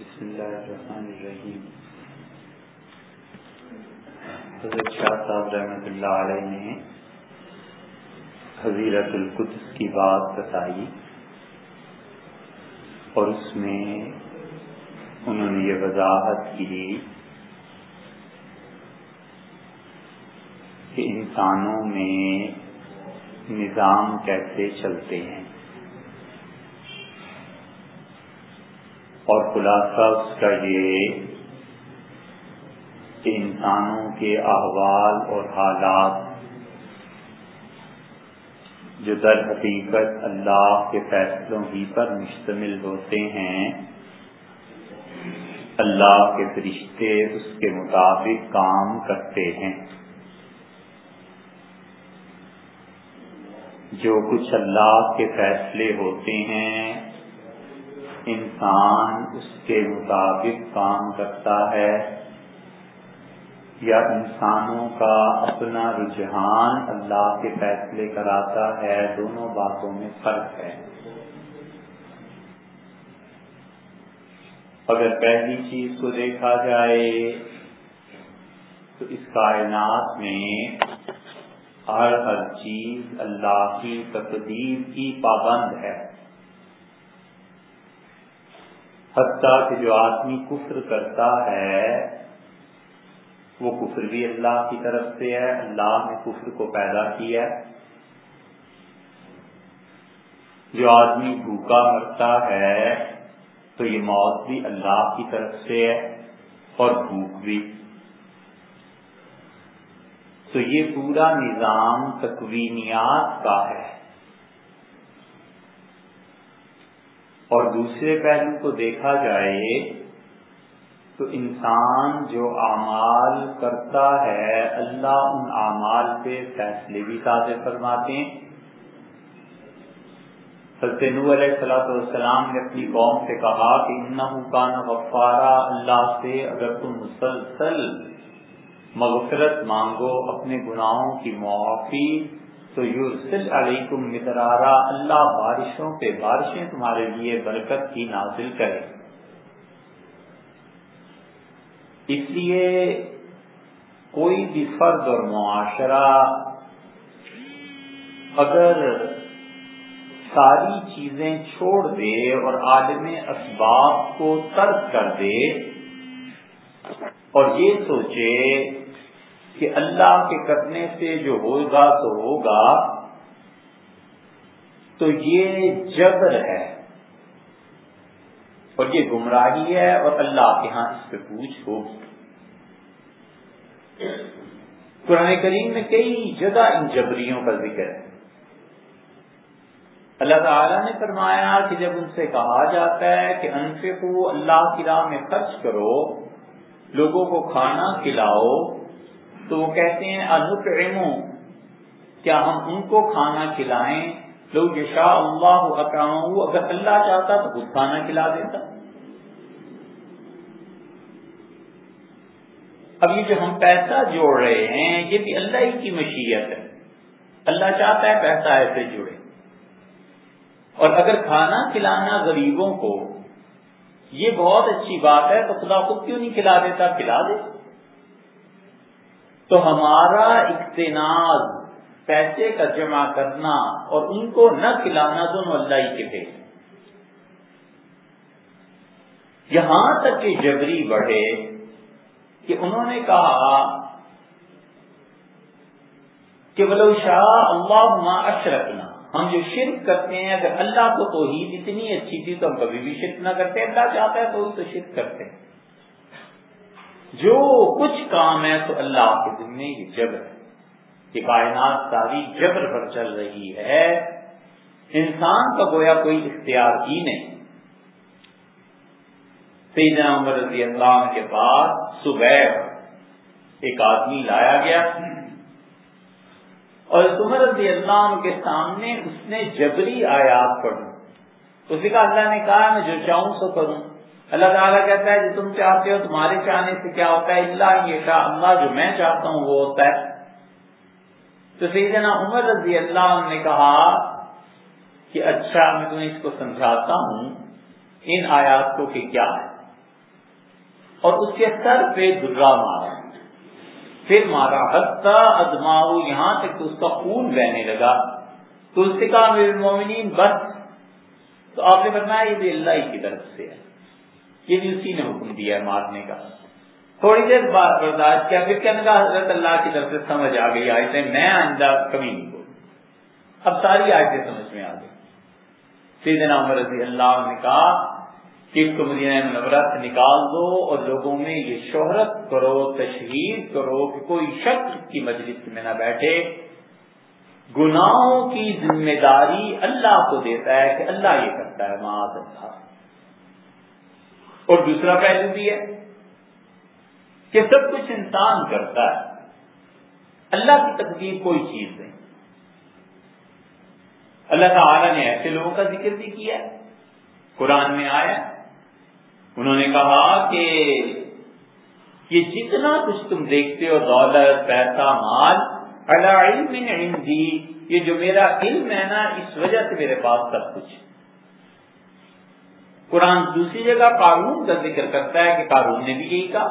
بسم اللہ الرحمن الرحیم۔ حضرت شاہ صاحب رحمۃ اللہ علیہ نے حضیرت القدس کی بات بتائی اور اس میں انہوں نے یہ وضاحت کی کہ انسانوں میں نظام کیسے چلتے ہیں۔ اور خلاصہ اس کا یہ کہ انسانوں کے احوال اور حالات جو در حقیقت اللہ کے فیصلوں ہی پر مشتمل ہوتے ہیں، اللہ کے فرشتے اس کے مطابق کام کرتے ہیں۔ جو کچھ اللہ کے فیصلے ہوتے ہیں انسان اس کے مطابق کام کرتا ہے یا انسانوں کا اپنا رجحان اللہ کے فیصلے کراتا ہے، دونوں باتوں میں فرق ہے۔ اگر پہلی چیز کو دیکھا جائے تو اس کائنات میں ہر ہر چیز اللہ کی تقدیر کی پابند ہے۔ حتیٰ کہ جو آدمی کفر کرتا ہے، وہ کفر بھی اللہ کی طرف سے ہے، اللہ نے کفر کو پیدا کیا جو آدمی بھوکا مرتا ہے، تو یہ موت بھی اللہ کی طرف سے ہے اور بھوک بھی۔ تو یہ پورا نظام تکوینیات کا ہے۔ اور دوسرے پہلو کو دیکھا جائے تو انسان جو اعمال کرتا ہے، اللہ ان اعمال پہ فیصلے بھی تازہ فرماتے ہیں۔ حضرت نو علیہ السلام والسلام نے اپنی قوم سے کہا کہ کان غفارا، اللہ سے اگر تم مسلسل مغفرت مانگو، اپنے گناہوں کی معافی تو یورسل علیکم مدرارا، اللہ بارشوں پہ بارشیں تمہارے لیے برکت کی نازل کرے۔ اس لیے کوئی بھی فرد اور معاشرہ اگر ساری چیزیں چھوڑ دے اور عالم اسباب کو ترک کر دے اور یہ سوچے کہ اللہ کے کرنے سے جو ہوگا تو ہوگا، تو یہ جبر ہے۔ اور یہ گمراہی ہے اور اللہ کے ہاں اس پہ پوچھ ہوگی۔ قرآن کریم میں کئی جگہ ان جبریوں کا ذکر ہے۔ اللہ تعالیٰ نے فرمایا کہ جب ان سے کہا جاتا ہے کہ انفے کو اللہ کی راہ میں خرچ کرو، لوگوں کو کھانا کھلاؤ تو وہ کہتے ہیں انو کیا ہم ان کو کھانا کھلائیں؟ لوگ شاہ اللہ اکرام اگر اللہ چاہتا تو خود کھانا کھلا دیتا۔ اب یہ جو ہم پیسہ جوڑ رہے ہیں، یہ بھی اللہ ہی کی مشیت ہے۔ اللہ چاہتا ہے پیسہ ایسے جڑے اور اگر کھانا کھلانا غریبوں کو، یہ بہت اچھی بات ہے، تو خدا خود کیوں نہیں کھلا دیتا؟ کھلا دے۔ تو ہمارا اقتناز پیسے کا جمع کرنا اور ان کو نہ کھلانا دونوں اللہ ہی کے تھے یہاں تک کہ جبری بڑھے کہ انہوں نے کہا کہ بلو شاہ اللہ اشرکنا، ہم جو شرک کرتے ہیں، اگر اللہ کو توحید اتنی اچھی تھی تو ہم کبھی بھی شرک نہ کرتے، اللہ چاہتا ہے تو تو شرک کرتے ہیں۔ جو کچھ کام ہے تو اللہ کے دن میں یہ جبر ہے کہ کائنات ساری جبر پر چل رہی ہے۔ انسان کا گویا کوئی اختیار ہی نہیں۔ سیدنا عمر رضی اللہ کے پاس صبح ایک آدمی لایا گیا اور عمر رضی اللہ کے سامنے اس نے جبری آیات پڑھی۔ اس کا اللہ نے کہا، میں جو چاہوں سو کروں۔ اللہ تعالیٰ کہتا ہے جو تم چاہتے ہو تمہارے چاہنے سے کیا ہوتا ہے؟ اللہ یہ شاہ اللہ جو میں چاہتا ہوں وہ ہوتا ہے۔ تو سیدنا عمر رضی اللہ عنہ نے کہا کہ اچھا میں تمہیں اس کو سمجھاتا ہوں، ان آیات کو کہ کیا ہے اور اس کے سر پہ درا مارا پھر مارا حتہ ادماؤ یہاں تک کہ اس کا خون بہنے لگا۔ تو اس سے کہا، میرے مومنین، بس۔ تو آپ نے بتایا یہ بھی اللہ کی طرف سے ہے۔ یہ بھی اسی نے حکم دیا ہے مارنے کا۔ تھوڑی دیر بعد برداشت کیا، پھر کہنے کا حضرت اللہ کی طرف سے سمجھ آ گئی آئے میں آئندہ کمی نہیں بول اب ساری آیتیں سمجھ میں آ گئی۔ سیدنا عمر رضی اللہ نے کہا کہ اس کو مدینہ منورہ سے نکال دو اور لوگوں میں یہ شہرت کرو، تشہیر کرو کہ کوئی شخص کی مجلس میں نہ بیٹھے۔ گناہوں کی ذمہ داری اللہ کو دیتا ہے کہ اللہ یہ کرتا ہے، معاذ اللہ۔ اور دوسرا پہلو بھی ہے کہ سب کچھ انسان کرتا ہے۔ اللہ کی تقدیر کوئی چیز نہیں۔ اللہ تعالی نے ایسے لوگوں کا ذکر بھی کیا قرآن میں آیا انہوں نے کہا کہ یہ جتنا کچھ تم دیکھتے ہو، دولت، پیسہ، مال اللہ علم دی یہ جو میرا علم ہے نا، اس وجہ سے میرے پاس سب کچھ قرآن دوسری جگہ قانون کا ذکر کرتا ہے کہ قانون نے بھی یہی کہا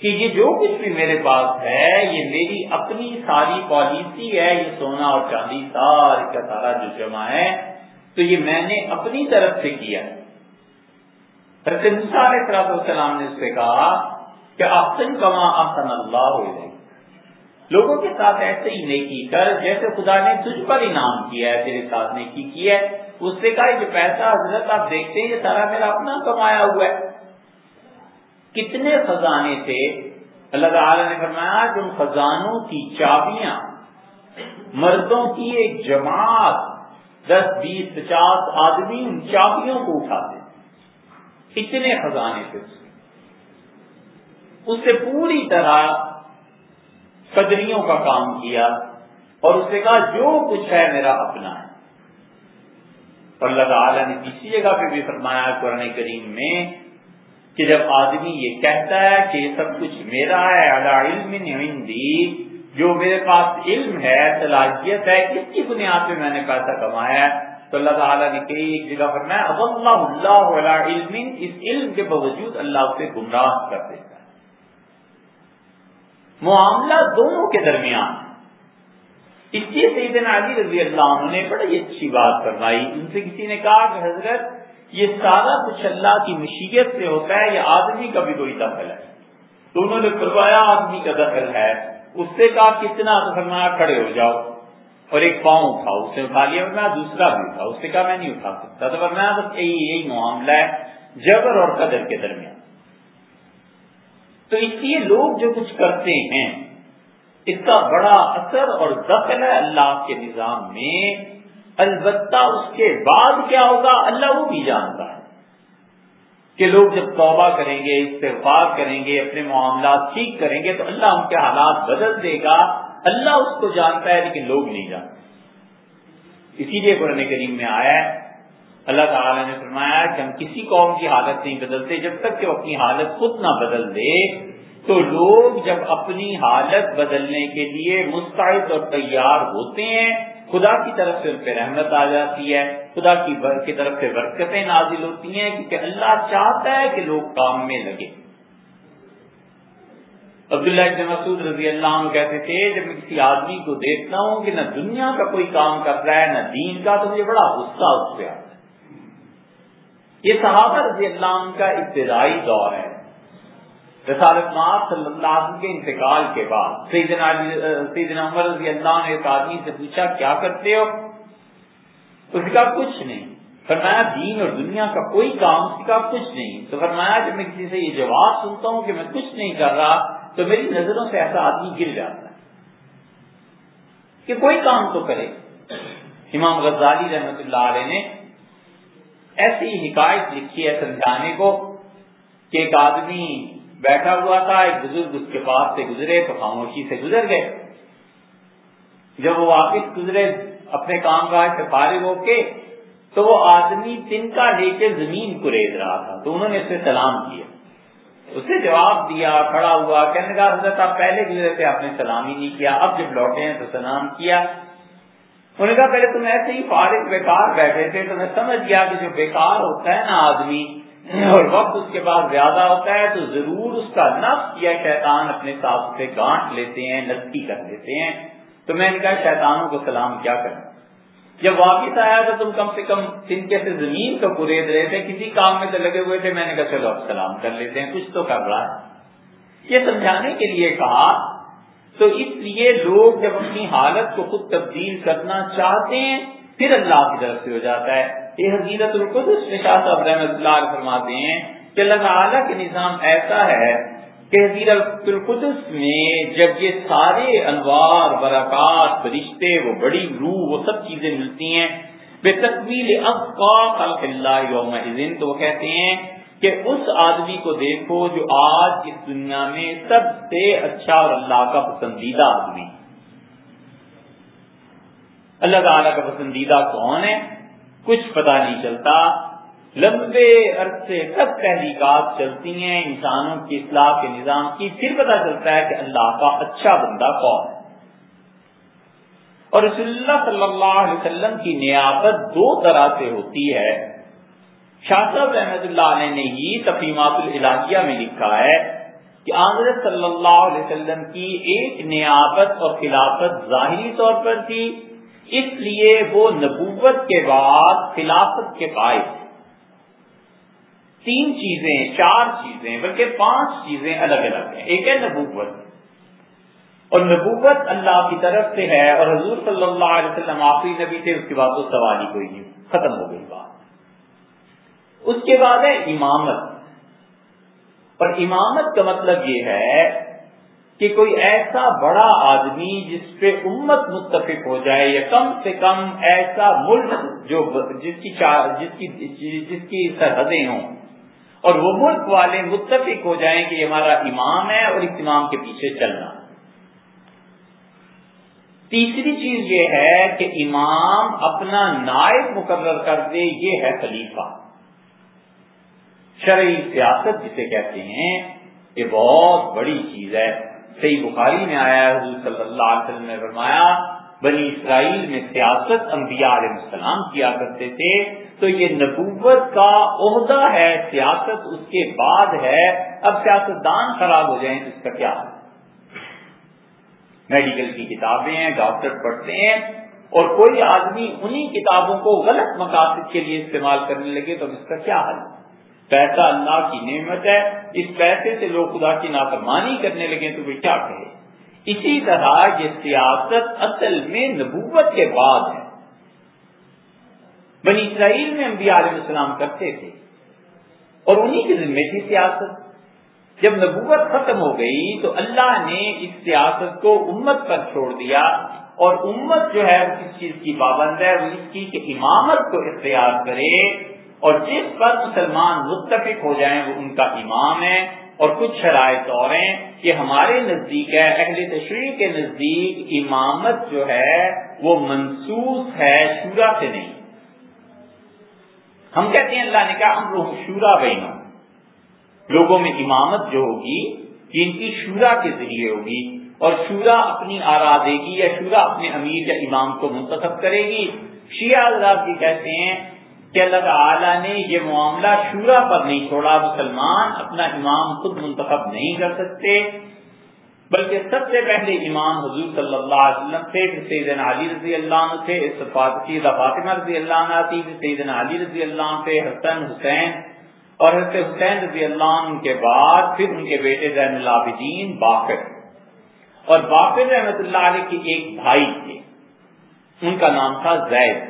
کہ یہ جو کچھ بھی میرے پاس ہے، یہ میری اپنی ساری پالیسی ہے، یہ سونا اور چاندی سارا کا سارا جو جمع ہے، تو یہ میں نے اپنی طرف سے کیا السلام نے اس سے کہا کہ آسن کما آسن اللہ ہو جائے لوگوں کے ساتھ ایسے ہی نیکی کر، جیسے خدا نے تجھ پر انعام کیا ہے، تیرے ساتھ نیکی کی ہے اس سے کہا جو پیسہ حضرت آپ دیکھتے ہیں، یہ سارا میرا اپنا کمایا ہوا ہے. کتنے خزانے تھے؟ اللہ تعالی نے فرمایا جو خزانوں کی چابیاں، مردوں کی ایک جماعت، دس، بیس، پچاس آدمی ان چابیوں کو اٹھاتے اتنے خزانے تھے اس سے پوری طرح قدریوں کا کام کیا اور اس نے کہا، جو کچھ ہے میرا اپنا ہے. اللہ تعالی نے کسی جگہ پہ بھی فرمایا قرآن کریم میں کہ جب آدمی یہ کہتا ہے کہ یہ سب کچھ میرا ہے علم عندی، جو میرے پاس علم ہے، صلاحیت ہے کس کی بنیاد پہ میں نے پیسہ کمایا ہے، تو اللہ تعالیٰ نے کئی ایک جگہ پر میں اب اللہ اللہ علم، اس علم کے باوجود اللہ اسے گمراہ کر دیتا ہے۔ معاملہ دونوں کے درمیان اس لیے سیدنا علی رضی اللہ عنہ نے بڑی اچھی بات فرمائی۔ ان سے کسی نے کہا کہ حضرت، یہ سارا کچھ اللہ کی مشیت سے ہوتا ہے، یہ آدمی کا بھی کوئی دخل ہے۔ تو انہوں نے فرمایا، آدمی کا دخل ہے۔ اس سے کہا، کتنا؟ فرمایا، کھڑے ہو جاؤ۔ اور ایک پاؤں اٹھاؤ، اس نے اٹھا لیا، فرمایا، دوسرا بھی اٹھا اس سے کہا، میں نہیں اٹھا سکتا۔ تو فرمایا، بس یہی یہی معاملہ ہے، جبر اور قدر کے درمیان۔ تو اس لیے لوگ جو کچھ کرتے ہیں اس کا بڑا اثر اور دخل ہے اللہ کے نظام میں۔ البتہ اس کے بعد کیا ہوگا؟ اللہ وہ بھی جانتا ہے کہ لوگ جب توبہ کریں گے، استغفار کریں گے، اپنے معاملات ٹھیک کریں گے، تو اللہ ان کے حالات بدل دے گا۔ اللہ اس کو جانتا ہے لیکن لوگ نہیں جانتے۔ اسی لیے قرآن کریم میں آیا ہے، اللہ تعالیٰ نے فرمایا کہ ہم کسی قوم کی حالت نہیں بدلتے، جب تک کہ وہ اپنی حالت خود نہ بدل دے تو لوگ جب اپنی حالت بدلنے کے لیے مستعد اور تیار ہوتے ہیں، خدا کی طرف سے ان پہ رحمت آ جاتی ہے، خدا کی کی طرف سے برکتیں نازل ہوتی ہیں کیونکہ اللہ چاہتا ہے کہ لوگ کام میں لگے۔ عبداللہ ابن مسعود رضی اللہ عنہ کہتے تھے، جب میں کسی آدمی کو دیکھتا ہوں کہ نہ دنیا کا کوئی کام کر رہا ہے، نہ دین کا، تو مجھے بڑا غصہ اس پہ آتا ہے۔ یہ صحابہ رضی اللہ عنہ کا ابتدائی دور ہے۔ رسالت مار صلی اللہ علیہ وسلم کے انتقال کے بعد سیدنا سیدنا عمر رضی اللہ نے ایک آدمی سے پوچھا، کیا کرتے ہو؟ اس کا کچھ نہیں. فرمایا، دین اور دنیا کا کوئی کام اس کا کچھ نہیں. تو فرمایا، جب میں کسی سے یہ جواب سنتا ہوں کہ میں کچھ نہیں کر رہا، تو میری نظروں سے ایسا آدمی گر جاتا ہے کہ کوئی کام تو کرے. امام غزالی رحمت اللہ علیہ نے ایسی حکایت لکھی ہے سمجھانے کو کہ ایک آدمی بیٹھا ہوا تھا، ایک بزرگ اس کے پاس سے گزرے تو خاموشی سے گزر گئے۔ جب وہ واپس گزرے اپنے کام کاج سے فارغ ہو کے، تو وہ آدمی تن کا لے کے زمین کو ریز رہا تھا۔ تو انہوں نے اس سے سلام کیا۔ اسے جواب دیا، کھڑا ہوا، کہنے کا حضرت آپ پہلے گزرے تھے، آپ نے سلام ہی نہیں کیا، اب جب لوٹے ہیں تو سلام کیا۔ انہوں نے کہا، پہلے تم ایسے ہی فارغ بیکار بیٹھے تھے، تو میں سمجھ گیا کہ جو بیکار ہوتا ہے نا آدمی اور وقت اس کے بعد زیادہ ہوتا ہے تو ضرور اس کا نفس یا شیطان اپنے ساتھ سے گانٹ لیتے ہیں نسکی کر دیتے ہیں۔ تو میں نے کہا، شیطانوں کو سلام کیا کریں؟ جب واپس آیا تو تم کم سے کم تنکے سے زمین کو پورید رہے تھے، کسی کام میں تو لگے ہوئے تھے۔ میں نے کہا، چلو اب سلام کر لیتے ہیں، کچھ تو کر رہا ہے۔ یہ سمجھانے کے لیے کہا، تو اس لیے لوگ جب اپنی حالت کو خود تبدیل کرنا چاہتے ہیں، پھر اللہ کی طرف سے ہو جاتا ہے۔ یہ حضیرت القدس میں شاہ صاحب رحمۃ اللہ فرماتے ہیں کہ اللہ تعالیٰ کے نظام ایسا ہے کہ حضیرت القدس میں جب یہ سارے انوار، برکات، فرشتے، وہ بڑی روح، وہ سب چیزیں ملتی ہیں، بے تقبیل اب خلق اللہ یوم تو وہ کہتے ہیں کہ اس آدمی کو دیکھو جو آج اس دنیا میں سب سے اچھا اور اللہ کا پسندیدہ آدمی۔ اللہ تعالیٰ کا پسندیدہ کون ہے؟ کچھ پتا نہیں چلتا۔ لمبے عرصے تک تحریکات چلتی ہیں، انسانوں کی اصلاح کے نظام کی پھر پتا چلتا ہے کہ اللہ کا اچھا بندہ کون ہے۔ اور رسول اللہ صلی اللہ علیہ وسلم کی نیابت دو طرح سے ہوتی ہے۔ شاہ صاحب رحمت اللہ علیہ نے ہی تفیمات الہیہ میں لکھا ہے کہ آضرت صلی اللہ علیہ وسلم کی ایک نیابت اور خلافت ظاہری طور پر تھی۔ اس لیے وہ نبوت کے بعد خلافت کے پائے تھے تین چیزیں، چار چیزیں، بلکہ پانچ چیزیں الگ الگ ہیں۔ ایک ہے نبوت۔ اور نبوت اللہ کی طرف سے ہے اور حضور صلی اللہ علیہ وسلم آخری نبی تھے، اس کے بعد تو سوال ہی کوئی نہیں، ختم ہو گئی بات۔ اس کے بعد ہے امامت۔ اور امامت کا مطلب یہ ہے کہ کوئی ایسا بڑا آدمی جس پہ امت متفق ہو جائے یا کم سے کم ایسا ملک جو جس کی جس کی جس کی سرحدیں ہوں اور وہ ملک والے متفق ہو جائیں کہ یہ ہمارا امام ہے اور اس امام کے پیچھے چلنا۔ تیسری چیز یہ ہے کہ امام اپنا نائب مقرر کر دے، یہ ہے خلیفہ۔ شرعی سیاست جسے کہتے ہیں، یہ بہت بڑی چیز ہے۔ صحیح بخاری میں آیا حضور صلی اللہ علیہ وسلم نے فرمایا، بنی اسرائیل میں سیاست انبیاء علیہ السلام کیا کرتے تھے، تو یہ نبوت کا عہدہ ہے، سیاست اس کے بعد ہے، اب سیاست دان خراب ہو جائیں تو اس کا کیا میڈیکل کی کتابیں ہیں، ڈاکٹر پڑھتے ہیں، اور کوئی آدمی انہی کتابوں کو غلط مقاصد کے لیے استعمال کرنے لگے تو اس کا کیا حل ہے؟ پیسہ اللہ کی نعمت ہے، اس پیسے سے لوگ خدا کی نافرمانی کرنے لگے تو وہ کیا کہے؟ اسی طرح یہ سیاست اصل میں نبوت کے بعد ہے۔ بنی اسرائیل میں انبیاء علیہ السلام کرتے تھے۔ اور انہی کی ذمہ تھی سیاست۔ جب نبوت ختم ہو گئی تو اللہ نے اس سیاست کو امت پر چھوڑ دیا۔ اور امت جو ہے، وہ کس چیز کی پابند ہے؟ اس کی کہ امامت کو اختیار کرے۔ اور جس پر مسلمان متفق ہو جائیں، وہ ان کا امام ہے اور کچھ شرائط اور ہیں کہ ہمارے نزدیک ہے، اہل تشریح کے نزدیک امامت جو ہے، وہ منسوخ ہے شورا سے نہیں۔ ہم کہتے ہیں اللہ نے کہا، ہم لوگ شورا بہنوں لوگوں میں امامت جو ہوگی ان کی شورا کے ذریعے ہوگی۔ اور شورا اپنی آرا دے گی یا شورا اپنے امیر یا امام کو منتخب کرے گی۔ شیعہ حضرات جی کہتے ہیں کہ اللہ تعالیٰ نے یہ معاملہ شورا پر نہیں چھوڑا، مسلمان اپنا امام خود منتخب نہیں کر سکتے، بلکہ سب سے پہلے امام حضور صلی اللہ علیہ وسلم تھے، پھر سیدنا علی رضی اللہ عنہ تھے سیدہ فاطمہ رضی اللہ عنہ تھی، پھر سیدنا علی رضی اللہ عنہ تھے، حسن، حسین اور حضرت حسین رضی اللہ عنہ کے بعد پھر ان کے بیٹے زین العابدین باقر اور باقر رحمت اللہ علیہ کے ایک بھائی تھے، ان کا نام تھا زید۔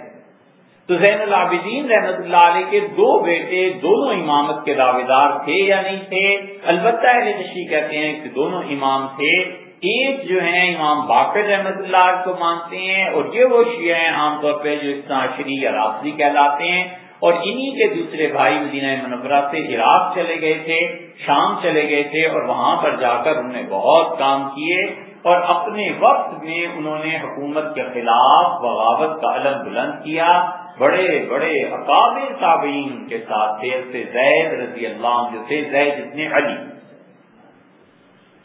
تو زین العابدین رحمت اللہ علیہ کے دو بیٹے، دونوں امامت کے دعوے دار تھے یا نہیں تھے؟ البتہ اہل تشریح کہتے ہیں کہ دونوں امام تھے۔ ایک جو ہیں امام باقر رحمت اللہ کو مانتے ہیں اور یہ وہ شیعہ ہیں عام طور پہ جو اسناشری یا راسری کہلاتے ہیں۔ اور انہی کے دوسرے بھائی مدینہ منورہ سے عراق چلے گئے تھے، شام چلے گئے تھے اور وہاں پر جا کر انہوں نے بہت کام کیے اور اپنے وقت میں انہوں نے حکومت کے خلاف بغاوت کا علم بلند کیا۔ بڑے بڑے اقابل تابعین کے ساتھ تھے سے زید رضی اللہ عنہ تھے زید ابن علی۔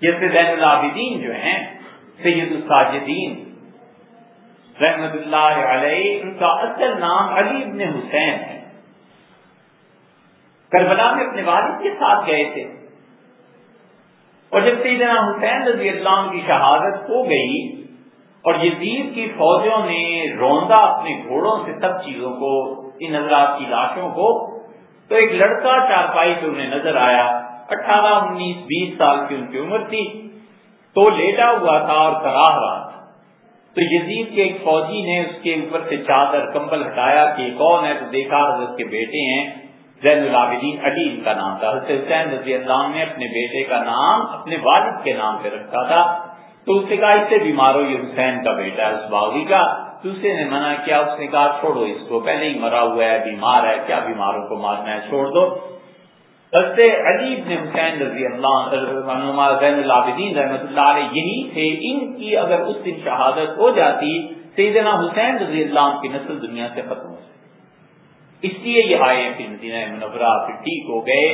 جیسے زین العابدین جو ہیں، سید الساجدین۔ رحمت اللہ علیہ، ان کا اصل نام علی ابن حسین ہے۔ کربلا میں اپنے والد کے ساتھ گئے تھے۔ اور جب سیدنا حسین رضی اللہ عنہ کی شہادت ہو گئی اور یزید کی فوجوں نے روندا اپنے گھوڑوں سے سب چیزوں کو، ان حضرات کی لاشوں کو۔ تو ایک لڑکا چارپائی سے انہیں نظر آیا، اٹھارہ، انیس، بیس سال کی ان کی عمر تھی۔ تو لیٹا ہوا تھا اور کراہ رہا تھا۔ تو یزید کے ایک فوجی نے اس کے اوپر سے چادر، کمبل ہٹایا کہ کون ہے؟ تو دیکھا حضرت کے بیٹے ہیں، زین العابدین علی، ان کا نام تھا۔ حضرت حسین رضی اللہ نے اپنے بیٹے کا نام اپنے والد کے نام پہ رکھا تھا۔ تو اس نے کہا، اس سے بیمار ہو یہ حسین کا بیٹا ہے، اس باغی کا. دوسرے نے منع کیا، اس نے کہا، چھوڑو اس کو، پہلے ہی مرا ہوا ہے، بیمار ہے، کیا بیماروں کو مارنا ہے، چھوڑ دو. حضرت علی ابن حسین رضی اللہ زین العابدین رحمۃ اللہ علیہ یہی تھے، ان کی اگر اس دن شہادت ہو جاتی، سیدنا حسین رضی اللہ عنہ کی نسل دنیا سے ختم ہو اس لیے یہ آئے پھر مدینہ منورہ پھر ٹھیک ہو گئے،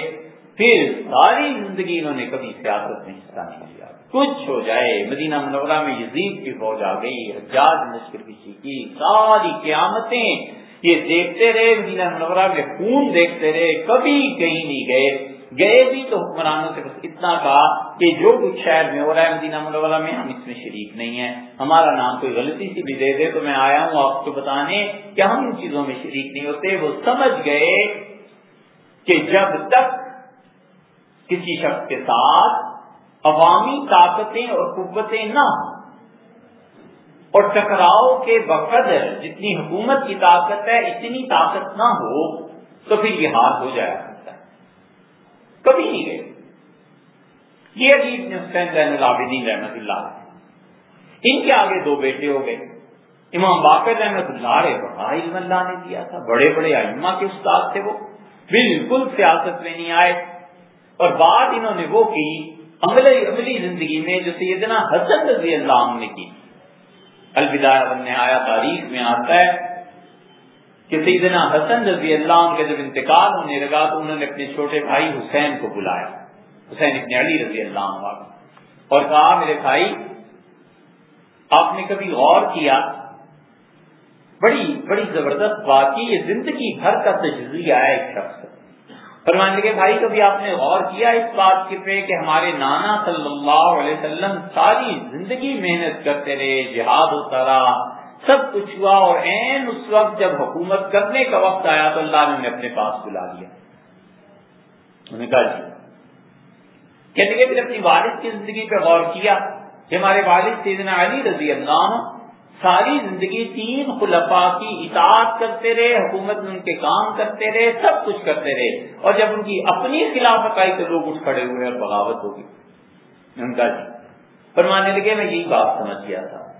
پھر ساری زندگی انہوں نے کبھی سیاست میں حصہ نہیں لیا کچھ ہو جائے، مدینہ منورہ میں یزید کی فوج آ گئی، حجاج مشکل کسی کی ساری قیامتیں یہ دیکھتے رہے، مدینہ منورہ میں خون دیکھتے رہے، کبھی کہیں نہیں گئے۔ گئے بھی تو حکمرانوں سے بس اتنا کہا کہ جو کچھ شہر میں ہو رہا ہے، مدینہ منورہ میں ہم اس میں شریک نہیں ہیں۔ ہمارا نام کوئی غلطی سی بھی دے دے تو میں آیا ہوں آپ کو بتانے کہ ہم ان چیزوں میں شریک نہیں ہوتے۔ وہ سمجھ گئے کہ جب تک کسی شخص کے ساتھ عوامی طاقتیں اور قوتیں نہ ہوں۔ اور ٹکراؤ کے بقدر جتنی حکومت کی طاقت ہے، اتنی طاقت نہ ہو تو پھر یہ حال ہو جائے کبھی نہیں گئے۔ یہ عجیب نے حسین زین العابدین رحمت اللہ ان کے آگے دو بیٹے ہو گئے۔ امام باقر رحمت اللہ علیہ بڑا علم اللہ نے دیا تھا۔ بڑے بڑے علما کے استاد تھے وہ۔ بالکل سیاست میں نہیں آئے۔ اور بات انہوں نے وہ کی عملی عملی زندگی میں جو سیدنا حسن رضی اللہ عنہ نے کی۔ الوداع بننے آیا تاریخ میں آتا ہے کہ سیدنا حسن رضی اللہ عنہ کے جب انتقال ہونے لگا تو انہوں نے اپنے چھوٹے بھائی حسین کو بلایا۔ حسین ابن علی رضی اللہ عنہ اور کہا، میرے بھائی، آپ نے کبھی غور کیا؟ بڑی بڑی زبردست بات کی یہ زندگی بھر کا تجزیہ ہے ایک شخص۔ فرمان لگے، بھائی، کبھی آپ نے غور کیا اس بات کے پہ کہ ہمارے نانا صلی اللہ علیہ وسلم ساری زندگی محنت کرتے رہے، جہاد ہوتا رہا، سب کچھ ہوا اور این اس وقت جب حکومت کرنے کا وقت آیا تو اللہ نے انہیں اپنے پاس بلا لیا انہوں نے کہا جی. کہنے کے پھر اپنی والد کی زندگی پہ غور کیا کہ ہمارے والد سیدنا علی رضی اللہ عنہ ساری زندگی تین خلفاء کی اطاعت کرتے رہے، حکومت میں ان کے کام کرتے رہے، سب کچھ کرتے رہے۔ اور جب ان کی اپنی خلافت آئی تو لوگ اٹھ کھڑے ہوئے اور بغاوت ہوگی۔ ان کا جی فرمانے لگے، میں یہی بات سمجھ گیا تھا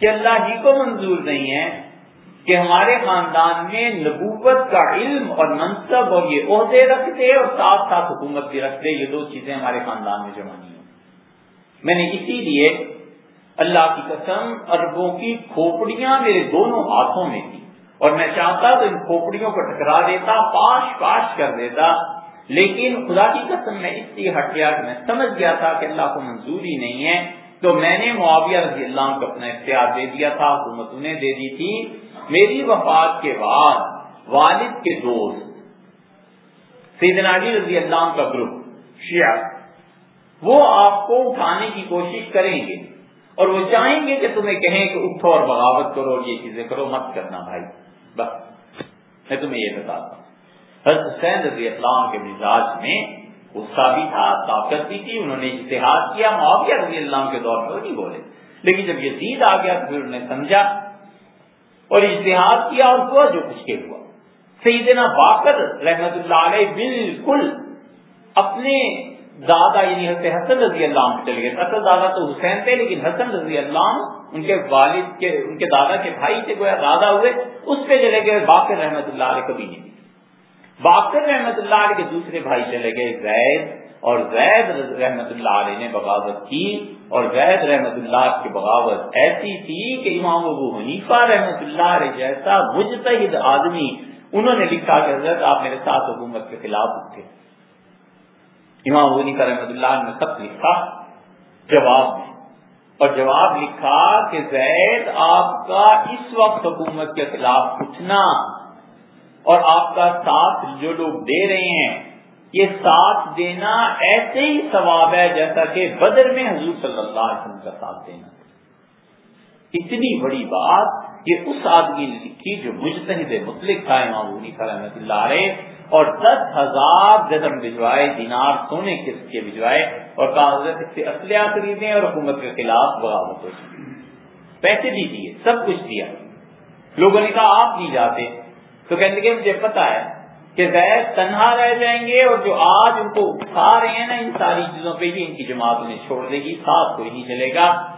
کہ اللہ ہی کو منظور نہیں ہے کہ ہمارے خاندان میں نبوت کا علم اور منصب اور یہ عہدے رکھ دے اور ساتھ ساتھ حکومت بھی رکھ دے یہ دو چیزیں ہمارے خاندان میں جمع نہیں ہیں۔ میں نے اسی لیے اللہ کی قسم اربوں کی کھوپڑیاں میرے دونوں ہاتھوں میں تھی اور میں چاہتا تو ان کھوپڑیوں کو ٹکرا دیتا، پاش پاش کر دیتا۔ لیکن خدا کی قسم میں اس لیے ہٹ گیا کہ میں سمجھ گیا تھا کہ اللہ کو منظوری نہیں ہے۔ تو میں نے معاویہ رضی اللہ کو اپنا اختیار دے دیا تھا، حکومت انہیں دے دی تھی۔ میری وفات کے بعد والد کے دوست سیدنا علی رضی اللہ کا گروپ، شیعہ، وہ آپ کو اٹھانے کی کوشش کریں گے۔ اور وہ چاہیں گے کہ تمہیں کہیں کہ اٹھو اور بغاوت کرو اور یہ چیزیں کرو، مت کرنا بھائی۔ بس، میں تمہیں یہ بتاتا ہوں۔ حضرت حسین رضی اللہ کے مزاج میں غصہ بھی تھا، طاقت بھی تھی، انہوں نے اشتہار کیا، معاویہ رضی اللہ کے دور میں وہ نہیں بولے۔ لیکن جب یہ آ گیا تو پھر انہوں نے سمجھا اور اشتہار کیا اور ہوا جو کچھ کے ہوا۔ سیدنا باقر رحمت اللہ علیہ بالکل اپنے دادا یعنی حضرت حسن رضی اللہ عنہ چلے گئے۔ اصل دادا تو حسین تھے، لیکن حسن رضی اللہ عنہ ان کے والد کے، ان کے دادا کے بھائی سے گویا دادا ہوئے، اس پہ چلے گئے، باقر رحمت اللہ علیہ کبھی نہیں۔ باقر رحمت اللہ علیہ کے دوسرے بھائی چلے گئے، زید، اور زید رحمت اللہ علیہ نے بغاوت کی، اور زید رحمت اللہ کی بغاوت ایسی تھی کہ امام ابو حنیفہ رحمت اللہ علیہ جیسا مجتہد آدمی، انہوں نے لکھا کہ حضرت آپ میرے ساتھ حکومت کے خلاف اٹھے۔ امام ابو حنیفہ رحمت اللہ نے خط لکھا، جواب میں۔ اور جواب لکھا کہ زید، آپ کا اس وقت حکومت کے خلاف اٹھنا اور آپ کا ساتھ جو لوگ دے رہے ہیں، یہ ساتھ دینا ایسے ہی ثواب ہے جیسا کہ بدر میں حضور صلی اللہ علیہ وسلم کا ساتھ دینا۔ اتنی بڑی بات یہ اس آدمی نے لکھی جو مجتہد مطلق تھا، امام رحمۃ اللہ علیہ۔ اور دس ہزار جدم بھجوائے دینار سونے کس کے بھجوائے اور کہا حضرت سے اسلحہ خریدیں اور حکومت کے خلاف بغاوت ہو پیسے بھی دیے سب کچھ دیا۔ لوگوں نے کہا، آپ نہیں جاتے۔ تو کہنے لگے، مجھے پتا ہے کہ غیر تنہا رہ جائیں گے اور جو آج ان کو اٹھا رہے ہیں نا، ان ساری چیزوں پہ بھی ان کی جماعت انہیں چھوڑ دے گی، ساتھ کوئی نہیں چلے گا۔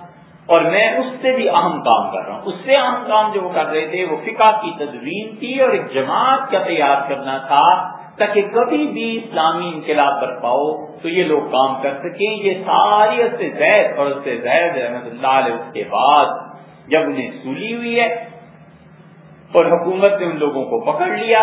اور میں اس سے بھی اہم کام کر رہا ہوں۔ اس سے اہم کام جو وہ کر رہے تھے وہ فقہ کی تدوین تھی اور ایک جماعت کا تیار کرنا تھا تاکہ کبھی بھی اسلامی انقلاب کر پاؤ تو یہ لوگ کام کر سکیں۔ یہ ساری اس سے زید اور اس سے زید رحمت اللہ علیہ اس کے بعد جب انہیں سولی ہوئی ہے اور حکومت نے ان لوگوں کو پکڑ لیا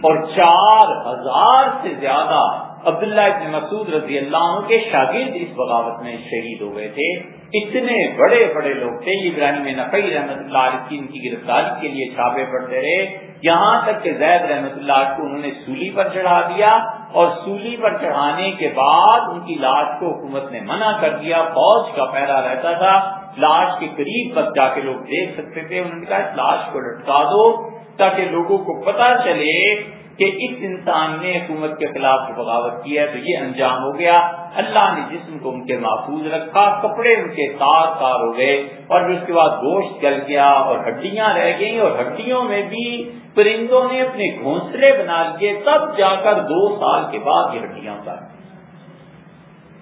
اور چار ہزار سے زیادہ عبداللہ ابن مسعود رضی اللہ عنہ کے شاگرد اس بغاوت میں شہید ہو گئے تھے۔ اتنے بڑے بڑے لوگ تھے، ابراہیم نقی رحمت اللہ علیہ ان کی گرفتاری کے لیے چھاپے پڑتے رہے۔ یہاں تک کہ زید رحمت اللہ کو انہوں نے سولی پر چڑھا دیا اور سولی پر چڑھانے کے بعد ان کی لاش کو حکومت نے منع کر دیا۔ فوج کا پہرا رہتا تھا۔ لاش کے قریب بس جا کے لوگ دیکھ سکتے تھے۔ انہوں نے کہا، اس لاش کو لٹکا دو تاکہ لوگوں کو پتا چلے کہ اس انسان نے حکومت کے خلاف بغاوت کی ہے تو یہ انجام ہو گیا۔ اللہ نے جسم کو ان کے محفوظ رکھا، کپڑے ان کے تار تار ہو گئے اور پھر اس کے بعد گوشت جل گیا اور ہڈیاں رہ گئیں اور ہڈیوں میں بھی پرندوں نے اپنے گھونسلے بنا لیے۔ تب جا کر دو سال کے بعد یہ ہڈیاں اتار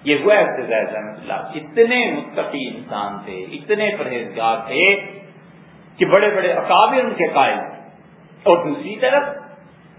یہ ہوا رحمت اللہ۔ اتنے مستقی انسان تھے، اتنے پرہیزگار تھے کہ بڑے بڑے اکابر ان کے قائم۔ اور دوسری طرف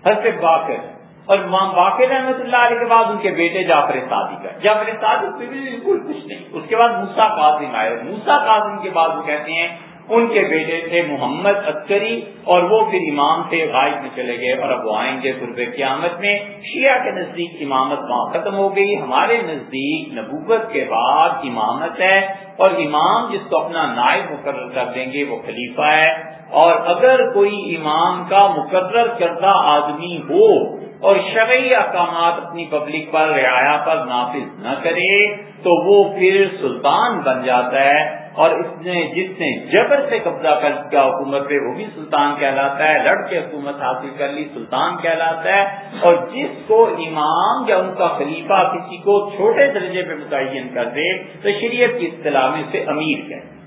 حضرت باقر اور امام باقر رحمۃ اللہ علیہ کے بعد ان کے بیٹے جعفر صادی کا جعفر صادق پہ بھی بالکل کچھ نہیں۔ اس کے بعد موسا قاسم آئے۔ موسا قاسم کے بعد وہ کہتے ہیں، ان کے بیٹے تھے محمد عسکری اور وہ پھر امام تھے، غائب میں چلے گئے اور اب وہ آئیں گے قرب قیامت میں۔ شیعہ کے نزدیک امامت وہاں ختم ہو گئی۔ ہمارے نزدیک نبوت کے بعد امامت ہے اور امام جس کو اپنا نائب مقرر کر دیں گے وہ خلیفہ ہے۔ اور اگر کوئی امام کا مقرر کردہ آدمی ہو اور شرعی احکامات اپنی پبلک پر، رعایا پر نافذ نہ کرے، تو وہ پھر سلطان بن جاتا ہے اور اس نے، جس نے جبر سے قبضہ کر کیا حکومت پہ، وہ بھی سلطان کہلاتا ہے۔ لڑ کے حکومت حاصل کر لی، سلطان کہلاتا ہے۔ اور جس کو امام یا ان کا خلیفہ کسی کو چھوٹے درجے پہ متعین کر دے، تو شریعت کی اصطلاح میں سے امیر کہتے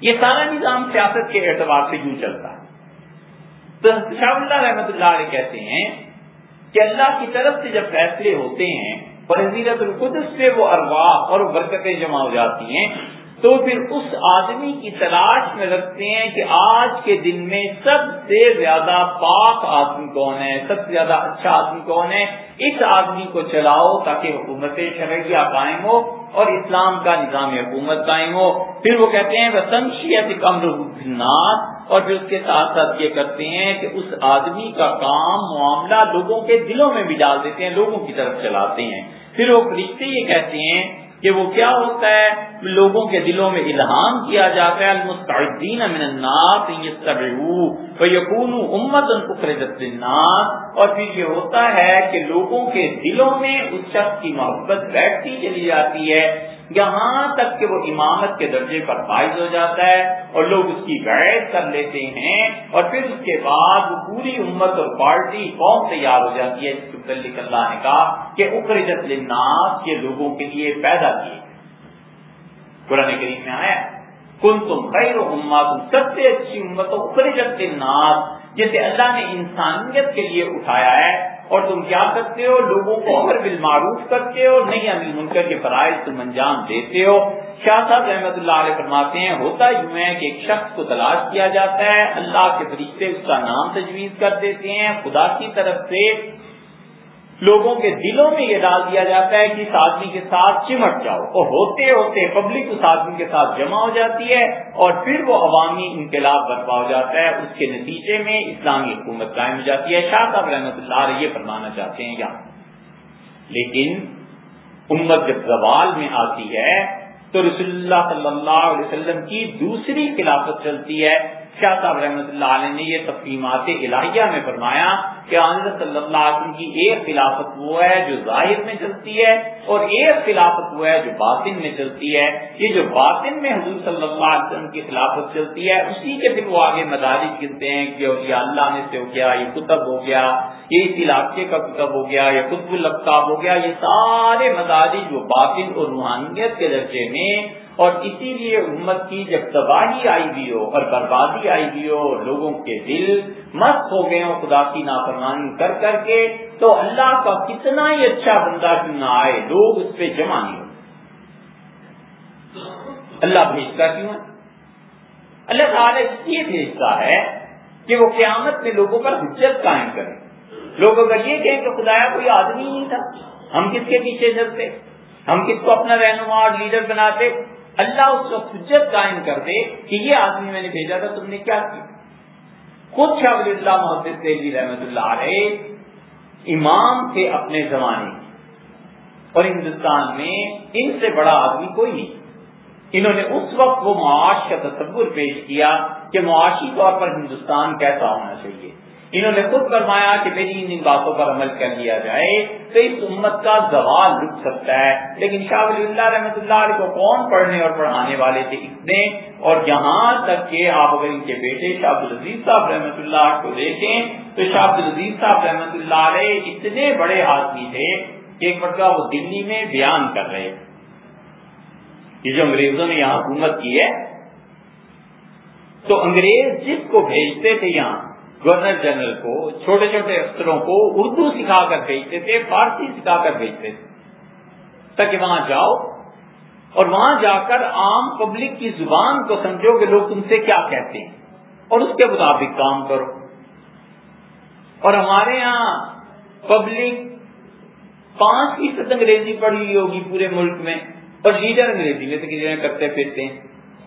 یہ سارا نظام سیاست کے اعتبار سے یوں چلتا ہے۔ تو شاہ اللہ رحمت اللہ علیہ کہتے ہیں کہ اللہ کی طرف سے جب فیصلے ہوتے ہیں حضیرت القدس سے وہ ارواح اور برکتیں جمع ہو جاتی ہیں تو پھر اس آدمی کی تلاش میں رکھتے ہیں کہ آج کے دن میں سب سے زیادہ پاک آدمی کون ہے، سب سے زیادہ اچھا آدمی کون ہے؟ اس آدمی کو چلاؤ تاکہ حکومت شرعیہ قائم ہو اور اسلام کا نظام حکومت قائم ہو۔ پھر وہ کہتے ہیں وسنشیت کمر اور پھر اس کے ساتھ ساتھ یہ کرتے ہیں کہ اس آدمی کا کام معاملہ لوگوں کے دلوں میں بھی ڈال دیتے ہیں، لوگوں کی طرف چلاتے ہیں۔ پھر وہ فرشتے یہ کہتے ہیں کہ وہ کیا ہوتا ہے؟ لوگوں کے دلوں میں الہام کیا جاتا ہے؟ المستعدین من الناس یقون امت للناس۔ اور پھر یہ ہوتا ہے کہ لوگوں کے دلوں میں اس شخص کی محبت بیٹھتی چلی جاتی ہے۔ یہاں تک کہ وہ امامت کے درجے پر فائز ہو جاتا ہے اور لوگ اس کی غیر کر لیتے ہیں اور پھر اس کے بعد وہ پوری امت اور پارٹی قوم تیار ہو جاتی ہے، جس متعلق اللہ نے کہا کہ اخرجت للناس کے لوگوں کے لیے پیدا کیے قرآن کریم میں آیا کن تم خیر امت سب سے اچھی امت اخرجت للناس، جسے اللہ نے انسانیت کے لیے اٹھایا ہے۔ اور تم کیا کرتے ہو؟ لوگوں کو امر بالمعروف کرتے ہو، نہیں امل منکر کے فرائض تم انجام دیتے ہو۔ شاہ صاحب رحمت اللہ علیہ فرماتے ہیں، ہوتا یوں ہے کہ ایک شخص کو تلاش کیا جاتا ہے، اللہ کے فرشتے اس کا نام تجویز کر دیتے ہیں، خدا کی طرف سے لوگوں کے دلوں میں یہ ڈال دیا جاتا ہے کہ اس آدمی کے ساتھ چمٹ جاؤ اور ہوتے ہوتے پبلک اس آدمی کے ساتھ جمع ہو جاتی ہے اور پھر وہ عوامی انقلاب برپا ہو جاتا ہے۔ اس کے نتیجے میں اسلامی حکومت قائم ہو جاتی ہے۔ شاہ صاحب رحمۃ اللہ یہ فرمانا چاہتے ہیں یہاں۔ لیکن امت جب زوال میں آتی ہے تو رسول اللہ صلی اللہ علیہ وسلم کی دوسری خلافت چلتی ہے۔ شاہ صاحب رحمۃ اللہ علیہ نے یہ تفہیمات الہیہ میں فرمایا کہ حضرت صلی اللہ علیہ وسلم کی ایک خلافت وہ ہے جو ظاہر میں چلتی ہے اور ایک خلافت وہ ہے جو باطن میں چلتی ہے۔ یہ جو باطن میں حضور صلی اللہ علیہ وسلم کی خلافت چلتی ہے، اسی کے پھر وہ آگے مدارج گنتے ہیں کہ یہ اللہ نے سے ہو گیا، یہ کتب ہو گیا، یہ اس علاقے کا کتب ہو گیا، یہ قطب القاب ہو گیا، یہ سارے مدارج وہ باطن اور روحانیت کے درجے میں اور اسی لیے امت کی جب تباہی آئی بھی ہو اور بربادی آئی بھی ہو اور لوگوں کے دل مست ہو گئے ہوں، خدا کی نافرمانی کر کر کے، تو اللہ کا کتنا ہی اچھا بندہ کیوں نہ آئے، لوگ اس پہ جمع نہیں ہو اللہ بھیجتا کیوں ہے؟ اللہ تعالیٰ اس لیے بھیجتا ہے کہ وہ قیامت میں لوگوں پر حجت قائم کرے۔ لوگ اگر یہ کہیں کہ خدایا کوئی آدمی نہیں تھا، ہم کس کے پیچھے چلتے؟ ہم کس کو اپنا رہنما اور لیڈر بناتے؟ اللہ اس کو حجت قائم کر دے کہ یہ آدمی میں نے بھیجا تھا، تم نے کیا کیا؟ خود شاہ ولی اللہ محمد تیزی رحمت اللہ علیہ امام تھے اپنے زمانے اور ہندوستان میں ان سے بڑا آدمی کوئی نہیں۔ انہوں نے اس وقت وہ معاش کا تصور پیش کیا کہ معاشی طور پر ہندوستان کیسا ہونا چاہیے۔ انہوں نے خود فرمایا کہ میری ان باتوں پر عمل کر لیا جائے تو اس امت کا زوال رک سکتا ہے۔ لیکن شاہ ولی اللہ رحمۃ اللہ علیہ کو کون پڑھنے اور پڑھانے والے تھے اتنے اور یہاں تک کہ آپ اگر ان کے بیٹے شاہ عبد العزیز صاحب رحمۃ اللہ کو دیکھیں تو شاہ عبد العزیز صاحب رحمۃ اللہ علیہ اتنے بڑے آدمی تھے کہ ایک مرتبہ وہ دلی میں بیان کر رہے یہ جو انگریزوں نے یہاں حکومت کی ہے، تو انگریز جس کو بھیجتے تھے یہاں گورنر جنرل کو، چھوٹے چھوٹے افسروں کو اردو سکھا کر بھیجتے تھے، فارسی سکھا کر بھیجتے تھے، تاکہ وہاں جاؤ اور وہاں جا کر عام پبلک کی زبان کو سمجھو کہ لوگ تم سے کیا کہتے ہیں اور اس کے مطابق کام کرو۔ اور ہمارے یہاں پبلک پانچ فیصد انگریزی پڑھی ہوگی پورے ملک میں اور لیڈر انگریزی میں سے کرتے پھرتے ہیں۔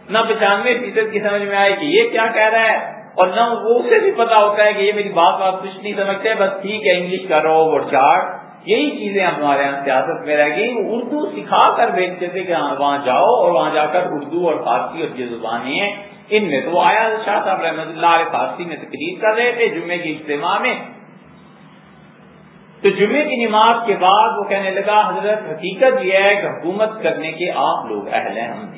نہ پچانوے فیصد کی سمجھ میں آئے کہ یہ کیا کہہ رہا ہے؟ اور نہ وہ اسے بھی پتا ہوتا ہے کہ یہ میری بات بات کچھ نہیں سمجھتے، بس ٹھیک ہے، انگلش کرو اور چارٹ یہی چیزیں ہمارے یہاں سیاست میں رہ گئی۔ اردو سکھا کر بھیجتے تھے کہ ہاں، وہاں جاؤ اور وہاں جا کر اردو اور فارسی اور یہ زبانیں ہیں۔ ان میں تو وہ آیا، شاہ صاحب رحمۃ اللہ علیہ فارسی میں تقریر کر رہے تھے جمعے کی اجتماع میں۔ تو جمعے کی نماز کے بعد وہ کہنے لگا، حضرت، حقیقت یہ ہے کہ حکومت کرنے کے آپ لوگ اہل ہیں ہم نے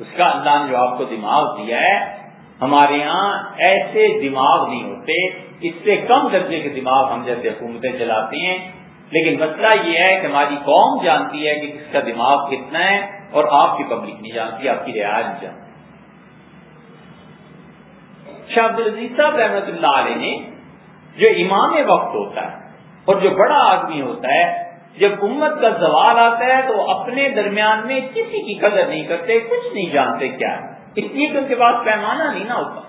اس کا اللہ نے جو آپ کو دماغ دیا ہے ہمارے یہاں ایسے دماغ نہیں ہوتے، اس سے کم درجے کے دماغ ہم جیسے حکومتیں چلاتے ہیں۔ لیکن مسئلہ یہ ہے کہ ہماری قوم جانتی ہے کہ کس کا دماغ کتنا ہے اور آپ کی پبلک نہیں جانتی، آپ کی رعایت نہیں جانتی۔ شاہ عبد العزیز صاحب رحمت اللہ علیہ نے جو امام وقت ہوتا ہے اور جو بڑا آدمی ہوتا ہے، جب امت کا زوال آتا ہے تو اپنے درمیان میں کسی کی قدر نہیں کرتے، کچھ نہیں جانتے کیا ہے۔ اس لیے کہ ان کے پاس پیمانہ نہیں نہ ہوتا۔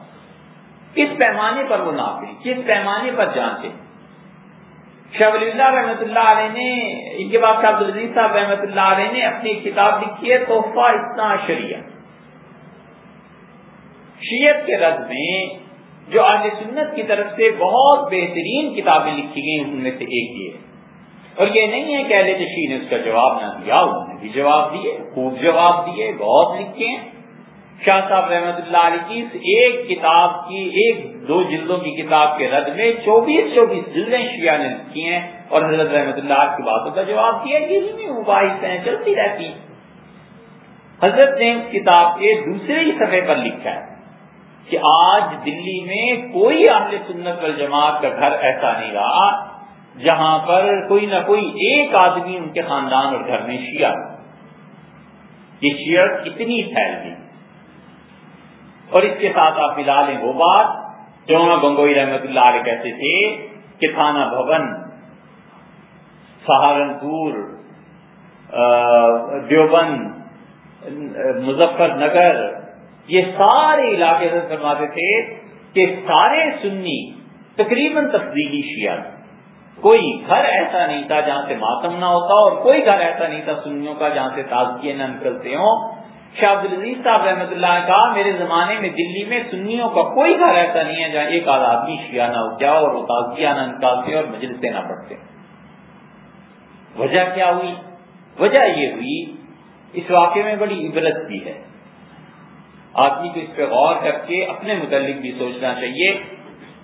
کس پیمانے پر وہ ناپے کس پیمانے پر جانتے شاہ ولی اللہ رحمۃ اللہ علیہ نے ان کے بعد شاہ العزیز صاحب رحمۃ اللہ علیہ نے اپنی کتاب لکھی ہے، تحفہ اتنا شریعہ۔ شیعت کے رد میں جو آج سنت کی طرف سے بہت بہترین کتابیں لکھی گئی ان میں سے ایک یہ اور یہ نہیں ہے کہ اہل تشیح نے اس کا جواب نہ دیا، انہوں نے بھی جواب دیے، خوب جواب دیے، بہت لکھے ہیں۔ شاہ صاحب رحمت اللہ علیہ کی اس ایک کتاب کی، ایک دو جلدوں کی کتاب کے رد میں چوبیس چوبیس جلدیں شیعہ نے لکھی ہیں اور حضرت رحمت اللہ کی باتوں کا جواب دیا کہ مباحث ہیں چلتی رہتی۔ حضرت نے اس کتاب کے دوسرے ہی صفحے پر لکھا ہے کہ آج دلی میں کوئی اہل سنت والجماعت کا گھر ایسا نہیں رہا جہاں پر کوئی نہ کوئی ایک آدمی ان کے خاندان اور گھر میں شیعہ یہ شیعت اتنی پھیل گئی۔ اور اس کے ساتھ آپ ملا لیں وہ بات جو گنگوئی رحمت اللہ علیہ کہتے تھے کہ تھانہ بھون سہارنپور دیوبند، مظفر نگر، یہ سارے علاقے سے فرماتے تھے کہ سارے سنی تقریباً تفصیلی شیعہ کوئی گھر ایسا نہیں تھا جہاں سے ماتم نہ ہوتا اور کوئی گھر ایسا نہیں تھا سنیوں کا جہاں سے تازگی نہ نکلتے ہوں۔ شاہ عبد العزیز صاحب رحمۃ اللہ نے کہا میرے زمانے میں دلی میں سنیوں کا کوئی گھر ایسا نہیں ہے جہاں ایک آدھ آدمی شیعہ نہ ہو جاؤ اور تازگیاں نہ نکالتے اور مجلسیں نہ پڑتے وجہ کیا ہوئی؟ وجہ یہ ہوئی، اس واقعے میں بڑی عبرت بھی ہے۔ آدمی کو اس پہ غور کر کے اپنے متعلق بھی سوچنا چاہیے۔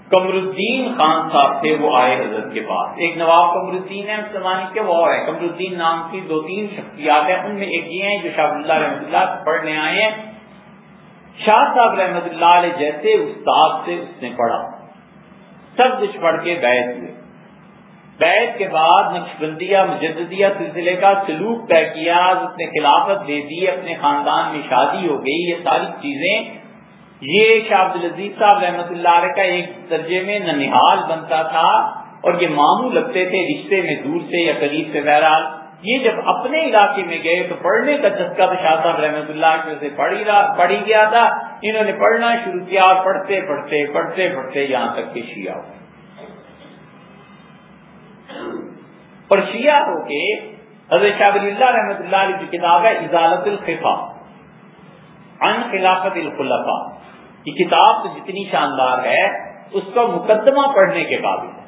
قمر الدین خان صاحب تھے، وہ آئے حضرت کے پاس۔ ایک نواب قمر الدین ہے زمانے کے، وہ اور ہے قمر الدین نام کی دو تین شخصیات ہیں، ان میں ایک یہ ہیں جو شاہ اللہ رحمۃ اللہ پڑھنے آئے ہیں۔ شاہ صاحب رحمۃ اللہ علیہ جیسے استاد سے اس نے پڑھا۔ سب کچھ پڑھ کے بیٹھ ہوئے۔ بیت کے بعد نقشبندیہ، مجددیہ سلسلے کا سلوک طے کیا۔ اس نے خلافت دے دی، اپنے خاندان میں شادی ہو گئی، یہ ساری چیزیں یہ شاہ عبد العزیز صاحب رحمۃ اللہ علیہ کا ایک درجے میں ننحال بنتا تھا اور یہ ماموں لگتے تھے رشتے میں دور سے یا قریب سے بہرحال۔ یہ جب اپنے علاقے میں گئے تو پڑھنے کا چسکا تو شاہ صاحب رحمۃ اللہ کی سے پڑھی پڑھی گیا تھا۔ انہوں نے پڑھنا شروع کیا اور پڑھتے پڑھتے پڑھتے پڑھتے یہاں تک کہ شیعہ ہو اور شیعہ ہو کے حضرت شاہ ولی اللہ رحمۃ اللہ علیہ کی کتاب ہے ازالت الخفا ان خلافت الخلفا یہ کتاب تو جتنی شاندار ہے، اس کا مقدمہ پڑھنے کے قابل ہے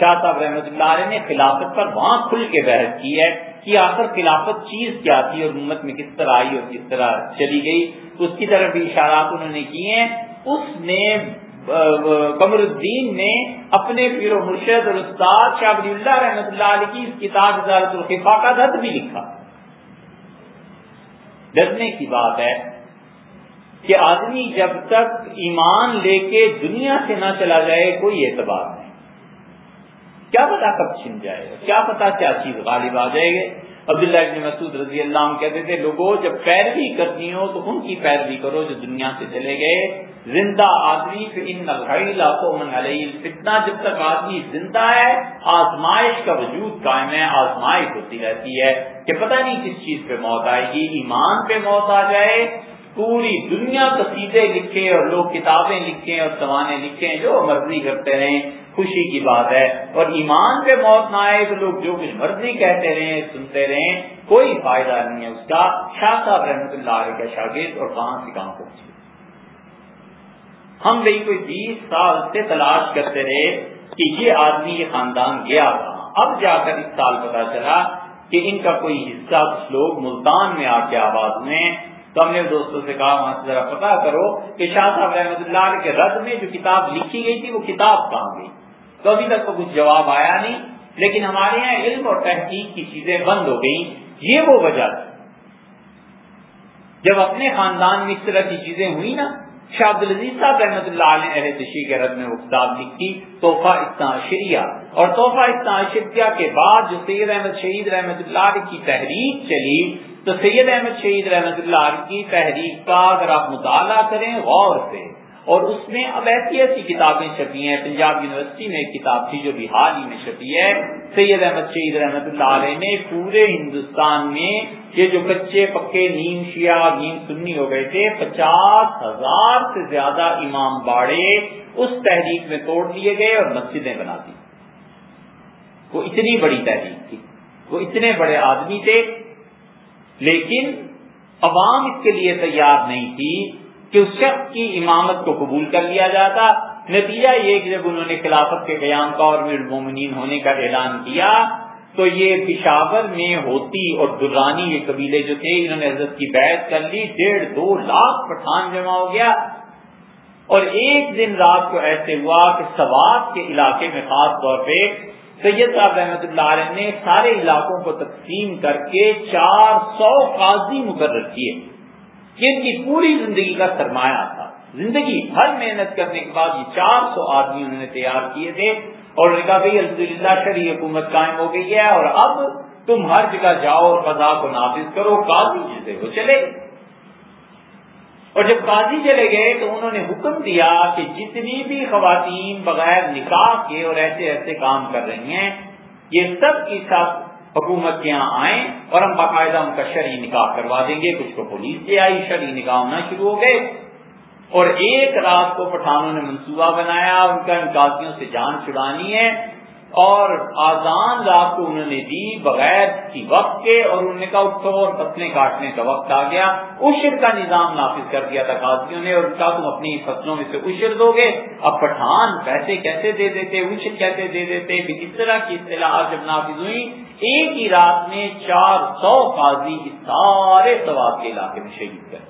شاہ صاحب رحمۃ اللہ علیہ نے خلافت پر وہاں کھل کے بحث کی ہے کہ آخر خلافت چیز کیا تھی اور امت میں کس طرح آئی اور کس طرح چلی گئی۔ اس کی طرف بھی اشارات انہوں نے کیے ہیں۔ اس نے قمر الدین نے اپنے پیر و مرشد اور استاد شاہ ولی اللہ رحمۃ اللہ علیہ کی اس کتاب ازارت الخفا کا درد بھی لکھا۔ ڈرنے کی بات ہے کہ آدمی جب تک ایمان لے کے دنیا سے نہ چلا جائے، کوئی اعتبار نہیں۔ کیا پتا کب چھن جائے گا؟ کیا پتا کیا چیز غالب آ جائے گی؟ عبداللہ ابن مسعود رضی اللہ عنہ کہتے تھے لوگوں جب پیروی کرنی ہو تو ان کی پیروی کرو جو دنیا سے چلے گئے۔ زندہ آدمی ان فتنا جب تک آدمی زندہ ہے، آزمائش کا وجود قائم ہے، آزمائش ہوتی رہتی ہے کہ پتہ نہیں کس چیز پہ موت آئے گی، ایمان پہ موت آ جائے۔ پوری دنیا قصیدے لکھے اور لوگ کتابیں لکھیں اور سوانے لکھیں جو مرضی کرتے رہیں، خوشی کی بات ہے۔ اور ایمان پہ موت نہ آئے تو لوگ جو کچھ مرضی کہتے رہے سنتے رہے کوئی فائدہ نہیں ہے۔ اس کا شاہ صاحب رحمت اللہ علیہ کا شاگرد اور کہاں سے کہاں پہنچے۔ ہم بھی کوئی بیس سال سے تلاش کرتے رہے کہ یہ آدمی، یہ خاندان گیا تھا۔ اب جا کر اس سال پتا چلا کہ ان کا کوئی حصہ کچھ لوگ ملتان میں آ کے آواز میں تو ہم نے دوستوں سے کہا، وہاں سے ذرا پتا کرو کہ شاہ صاحب رحمۃ اللہ علیہ کے رد میں جو کتاب لکھی گئی تھی، وہ کتاب کہاں گئی۔ تو ابھی تک تو کچھ جواب آیا نہیں، لیکن ہمارے یہاں علم اور تحقیق کی چیزیں بند ہو گئی یہ وہ وجہ تھی۔ جب اپنے خاندان میں اس طرح کی چیزیں ہوئی نا، شاہ عبد العزیز صاحب رحمۃ اللہ علیہ اہل تشریح کے رد میں وہ کتاب لکھی، تحفہ استعشریہ اور تحفہ استعشریہ کے بعد جو سید احمد شہید رحمۃ اللہ علیہ کی تحریک چلی تو سید احمد شہید رحمۃ اللہ علیہ کی تحریک کا اگر آپ مطالعہ کریں، غور سے۔ اور اس میں اب ایسی ایسی کتابیں چھپی ہیں، پنجاب یونیورسٹی میں ایک کتاب تھی جو بھی حال ہی میں چھپی ہے۔ سید احمد شہید رحمت اللہ علیہ نے پورے ہندوستان میں یہ جو کچے، پکے، نیم شیعہ، نیم سنی ہو گئے تھے، پچاس ہزار سے زیادہ امام باڑے اس تحریک میں توڑ دیے گئے اور مسجدیں بنا دی۔ وہ اتنی بڑی تحریک تھی۔ وہ اتنے بڑے آدمی تھے۔ لیکن عوام اس کے لیے تیار نہیں تھی کہ اس شخص کی امامت کو قبول کر لیا جاتا۔ نتیجہ یہ کہ جب انہوں نے خلافت کے قیام کا اور المومنین ہونے کا اعلان کیا، تو یہ پشاور میں ہوتی اور درانی یہ قبیلے جو تھے، انہوں نے حضرت کی بیعت کر لی، ڈیڑھ دو لاکھ پٹھان جمع ہو گیا۔ اور ایک دن رات کو ایسے ہوا کہ سوات کے علاقے میں خاص طور پہ سید صاحب رحمۃ اللہ علیہ نے سارے علاقوں کو تقسیم کر کے چار سو قاضی مقرر کیے ان کی پوری زندگی کا سرمایہ تھا۔ زندگی ہر محنت کرنے کے بعد یہ چار سو آدمی انہوں نے تیار کیے تھے اور انہوں نے کہا، بھائی الحمد للہ شری حکومت قائم ہو گئی ہے اور اب تم ہر جگہ جاؤ اور قضا کو نافذ کرو، قاضی جسے وہ چلے۔ اور جب قاضی چلے گئے تو انہوں نے حکم دیا کہ جتنی بھی خواتین بغیر نکاح کے اور ایسے ایسے کام کر رہی ہیں، یہ سب کی سب حکومت کے یہاں آئیں اور ہم باقاعدہ ان کا شرعی نکاح کروا دیں گے۔ کچھ کو پولیس سے آئی، شرعی نکاح ہونا شروع ہو گئے۔ اور ایک رات کو پٹھانوں نے منصوبہ بنایا، ان کا ان قاضیوں سے جان چھڑانی ہے۔ اور آزان رات کو انہوں نے دی بغیر کی وقت کے، اور انہوں نے کہا اٹھو اور فصلیں کاٹنے کا وقت آ گیا۔ اشر کا نظام نافذ کر دیا تھا قاضیوں نے، اور کہا تم اپنی فصلوں میں سے اشر دو گے۔ اب پٹھان پیسے کیسے دے دیتے اشر کیسے دے دیتے؟ پھر اس طرح کی اصطلاحات جب نافذ ہوئی، ایک ہی رات میں چار سو قاضی سارے سواب کے علاقے میں شہید کر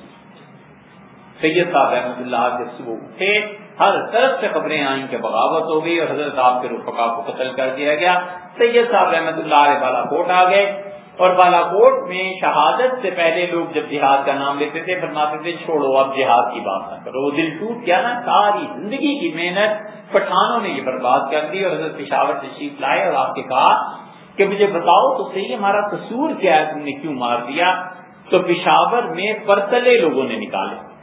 سید صاحب رحمۃ اللہ کے صبح اٹھے ہر طرف سے خبریں آئیں کہ بغاوت ہو گئی اور حضرت آپ کے رفقا کو قتل کر دیا گیا۔ سید صاحب رحمۃ اللہ علیہ بالا کوٹ آ گئے اور بالا کوٹ میں شہادت سے پہلے لوگ جب جہاد کا نام لیتے تھے، فرماتے تھے، چھوڑو، اب جہاد کی بات نہ کرو۔ وہ دل ٹوٹ گیا نا، ساری زندگی کی محنت پٹھانوں نے یہ برباد کر دی اور حضرت پشاور تشریف لائے اور آپ نے کہا کہ مجھے بتاؤ تو صحیح ہمارا قصور کیا ہے، تم نے کیوں مار دیا؟ تو پشاور میں پرتلے لوگوں نے نکالے۔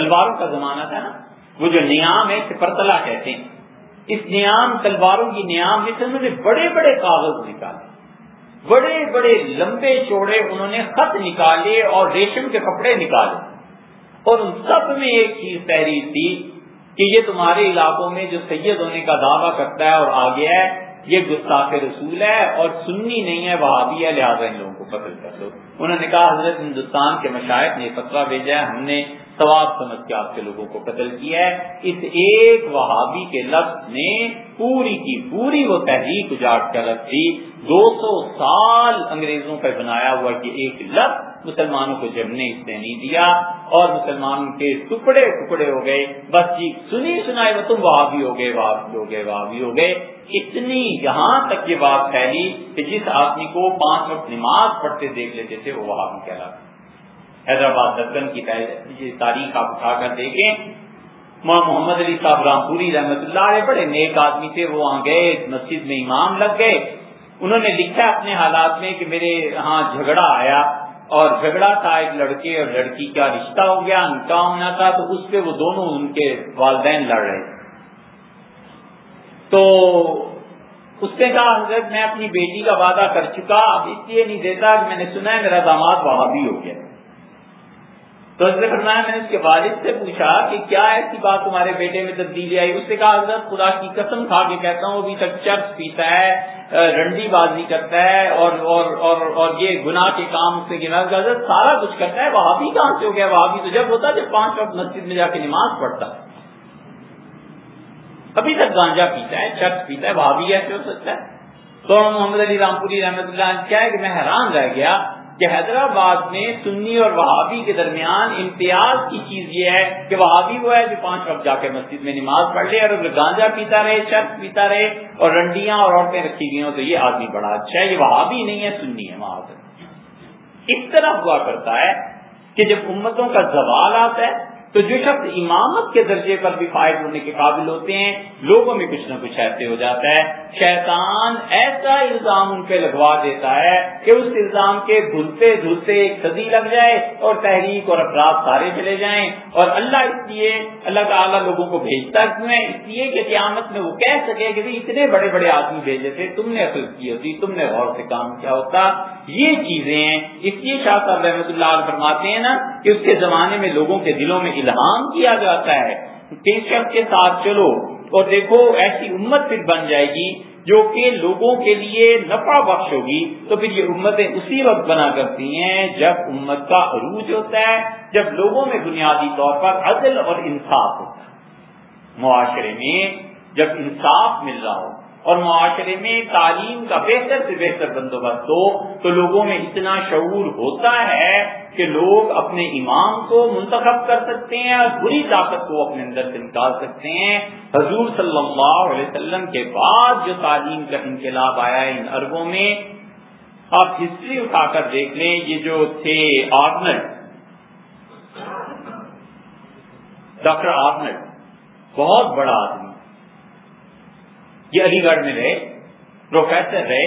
تلواروں کا زمانہ تھا نا، وہ جو نیام ہے پرتلا کہتے ہیں۔ اس نیام، تلواروں کی نیام میں انہوں نے بڑے بڑے کاغذ نکالے۔ بڑے بڑے لمبے چوڑے انہوں نے خط نکالے اور ریشم کے کپڑے نکالے۔ اور ان سب میں ایک چیز تحریر تھی کہ یہ تمہارے علاقوں میں جو سید ہونے کا دعویٰ کرتا ہے اور آگے ہے، یہ گستاخ رسول ہے اور سنی نہیں ہے، وہابی ہے، لہٰذا ان لوگوں کو قتل کر دو۔ انہوں نے کہا، حضرت ہندوستان کے مشاہد نے فتوا بھیجا ہے، ہم نے ثواب سمجھ کے آپ کے لوگوں کو قتل کیا ہے۔ اس ایک وہابی کے لفظ نے پوری کی پوری وہ تحریک اجاڑ کر رکھ تھی دو سو سال انگریزوں پہ بنایا ہوا کہ ایک لفظ مسلمانوں کو جمنے اس نے نہیں دیا اور مسلمانوں کے ٹکڑے ٹکڑے ہو گئے۔ بس جی سنی سنائے وہ تم وہاں بھی ہو گئے وہاں بھی ہو گئے وہاں بھی ہو گئے۔ اتنی یہاں تک یہ بات پھیلی کہ جس آدمی کو پانچ وقت نماز پڑھتے دیکھ لیتے تھے وہ وہاں بھی کہلاتا۔ حیدرآباد دکن کی جی، تاریخ آپ اٹھا کر دیکھیں۔ ماں محمد علی صاحب رام پوری رحمت اللہ علیہ بڑے نیک آدمی تھے، وہ وہاں گئے، مسجد میں امام لگ گئے۔ انہوں نے لکھا اپنے حالات میں کہ میرے ہاں جھگڑا آیا اور جھگڑا تھا، ایک لڑکے اور لڑکی کا رشتہ ہو گیا نکاح ہونا تھا، تو اس پہ وہ دونوں ان کے والدین لڑ رہے۔ تو اس نے کہا، حضرت، میں اپنی بیٹی کا وعدہ کر چکا، اب اس لیے نہیں دیتا کہ میں نے سنا ہے میرا داماد وہاں بھی ہو گیا۔ تو حضرت فرمایا میں نے اس کے والد سے پوچھا کہ کیا ایسی بات تمہارے بیٹے میں تبدیلی آئی؟ اس نے کہا حضرت خدا کی قسم کھا کے کہتا ہوں ابھی تک چرچ پیتا ہے رنڈی بازی کرتا ہے اور اور اور, اور یہ گناہ کے کام سے گنا حضرت سارا کچھ کرتا ہے وہاں بھی کہاں سے ہو گیا؟ وہاں بھی تو جب ہوتا جب پانچ وقت مسجد میں جا کے نماز پڑھتا ابھی تک گانجا پیتا ہے چرچ پیتا ہے وہاں بھی ایسے ہو سکتا ہے۔ تو محمد علی رامپوری رحمت اللہ کیا ہے کہ میں حیران رہ گیا کہ حیدرآباد میں سنی اور وہابی کے درمیان امتیاز کی چیز یہ ہے کہ وہابی وہ ہے جو پانچ وقت جا کے مسجد میں نماز پڑھ لے اور اگر گانجا پیتا رہے شرط پیتا رہے اور رنڈیاں اور عورتیں رکھی گئی ہوں تو یہ آدمی بڑا اچھا ہے، یہ وہابی نہیں ہے، سنی ہے وہاں اس طرح ہوا کرتا ہے کہ جب امتوں کا زوال آتا ہے تو جو شخص امامت کے درجے پر بھی فائد ہونے کے قابل ہوتے ہیں، لوگوں میں کچھ نہ کچھ ایسے ہو جاتا ہے۔ شیطان ایسا الزام ان پہ لگوا دیتا ہے کہ اس الزام کے دھلتے دھلتے ایک صدی لگ جائے اور تحریک اور افراد سارے چلے جائیں۔ اور اللہ اس لیے اللہ تعالیٰ لوگوں کو بھیجتا ہے اس لیے کہ قیامت میں وہ کہہ سکے کہ اتنے بڑے بڑے آدمی بھیجے تھے، تم نے اصل کی ہوتی، تم نے غور سے کام کیا ہوتا۔ یہ چیزیں ہیں۔ اس لیے شاہ صاحب رحمۃ اللہ فرماتے ہیں نا کہ اس کے زمانے میں لوگوں کے دلوں میں الہام کیا جاتا ہے۔ شخص کے ساتھ چلو اور دیکھو ایسی امت پھر بن جائے گی جو کہ لوگوں کے لیے نفع بخش ہوگی۔ تو پھر یہ امتیں اسی وقت بنا کرتی ہیں جب امت کا عروج ہوتا ہے، جب لوگوں میں بنیادی طور پر عدل اور انصاف ہوتا ہے۔ معاشرے میں جب انصاف مل رہا ہو اور معاشرے میں تعلیم کا بہتر سے بہتر بندوبست ہو، تو لوگوں میں اتنا شعور ہوتا ہے کہ لوگ اپنے امام کو منتخب کر سکتے ہیں اور بری طاقت کو اپنے اندر سے نکال سکتے ہیں۔ حضور صلی اللہ علیہ وسلم کے بعد جو تعلیم کا انقلاب آیا ہے ان اربوں میں، آپ ہسٹری اٹھا کر دیکھ لیں، یہ جو تھے آرنلڈ ڈاکٹر آرنلڈ بہت بڑا آدمی۔ یہ علی گڑھ میں رہے، پروفیسر رہے،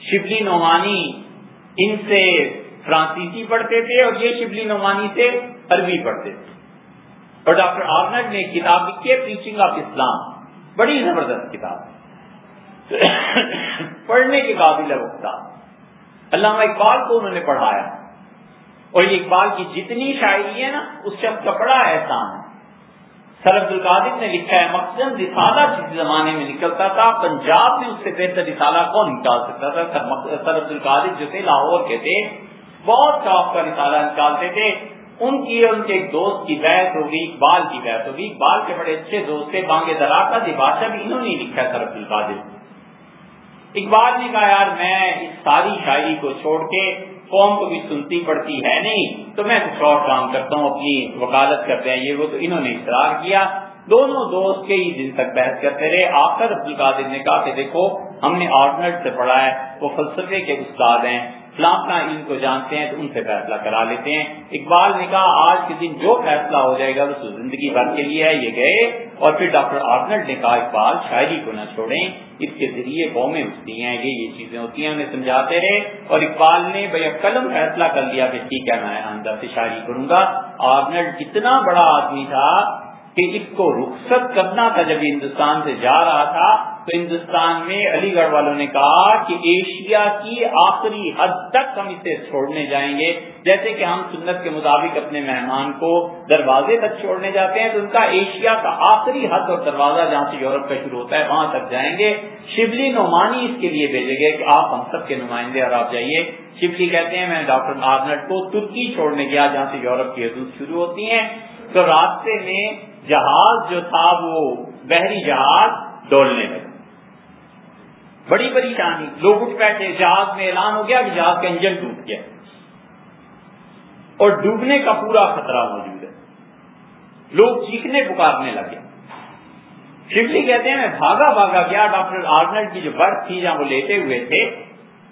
شبلی نعمانی، ان سے فرانسیسی پڑھتے تھے اور یہ شبلی نعمانی سے عربی پڑھتے تھے۔ اور ڈاکٹر آرنڈ نے کتاب لکھی ہے پریچنگ آف اسلام بڑی زبردست کتاب پڑھنے کے قابل ہے علامہ اقبال کو انہوں نے پڑھایا۔ اور یہ اقبال کی جتنی شاعری ہے نا، اس شخص کا بڑا احسان ہے۔ سر عبد القادر نے لکھا ہے مقصد رسالہ جس زمانے میں نکلتا تھا، پنجاب میں اس سے بہتر رسالہ کون نکال سکتا تھا؟ سر عبد القادر جو تھے، لاہور کے تھے۔ بہت شوق کا رسالہ نکالتے تھے۔ ان کی ان کے ایک دوست کی بحث ہوگی، اقبال کی بحث ہوگی۔ اقبال کے بڑے اچھے دوست تھے بانگے درا کا بادشاہ بھی انہوں نے لکھا سر عبد القادر۔ اقبال نے کہا، یار، میں اس ساری شاعری کو چھوڑ کے قوم کو بھی سنتی پڑتی ہے نہیں، تو میں کچھ اور کام کرتا ہوں، اپنی وکالت کرتے ہیں۔ یہ وہ تو انہوں نے اصرار کیا۔ دونوں دوست کئی دن تک بحث کرتے رہے۔ آخر عبد القادر نے کہا کہ دیکھو، ہم نے آرڈنٹ سے پڑھا ہے، وہ فلسفے کے استاد ہیں۔ فلاں علم کو جانتے ہیں تو ان سے فیصلہ کرا لیتے ہیں۔ اقبال نے کہا، آج کے دن جو فیصلہ ہو جائے گا، وہ زندگی بھر کے لیے ہے، یہ گئے۔ اور پھر ڈاکٹر آرنلڈ نے کہا، اقبال شاعری کو نہ چھوڑیں، اس کے ذریعے قومیں اٹھتی ہیں، یہ یہ چیزیں ہوتی ہیں، انہیں سمجھاتے رہے۔ اور اقبال نے بھیا قلم فیصلہ کر لیا کہ ٹھیک ہے، میں اندر سے شاعری کروں گا۔ آرنلڈ اتنا بڑا آدمی تھا کہ اس کو رخصت کرنا تھا، جب ہندوستان سے جا رہا تھا تو ہندوستان میں علی گڑھ والوں نے کہا کہ ایشیا کی آخری حد تک ہم اسے چھوڑنے جائیں گے۔ جیسے کہ ہم سنت کے مطابق اپنے مہمان کو دروازے تک چھوڑنے جاتے ہیں تو ان کا ایشیا کا آخری حد اور دروازہ جہاں سے یورپ کا شروع ہوتا ہے، وہاں تک جائیں گے۔ شبلی نعمانی اس کے لیے بھیجے گئے کہ آپ ہم سب کے نمائندے اور آپ جائیے۔ شبلی کہتے ہیں، میں ڈاکٹر آرنٹ کو ترکی چھوڑنے گیا جہاں سے یورپ کی حدود شروع ہوتی ہیں۔ تو راستے میں جہاز جو تھا وہ بحری جہاز ڈولنے لگا۔ بڑی بڑی کہانی لوگ اٹھ بیٹھے، جہاز میں اعلان ہو گیا کہ جہاز کا انجن ٹوٹ گیا۔ اور ڈوبنے کا پورا خطرہ موجود ہے۔ لوگ چیخنے، پکارنے لگے۔ شفلی کہتے ہیں، میں بھاگا بھاگا گیا، ڈاکٹر آرنلڈ کی جو برف تھی، جہاں وہ لیٹے ہوئے تھے،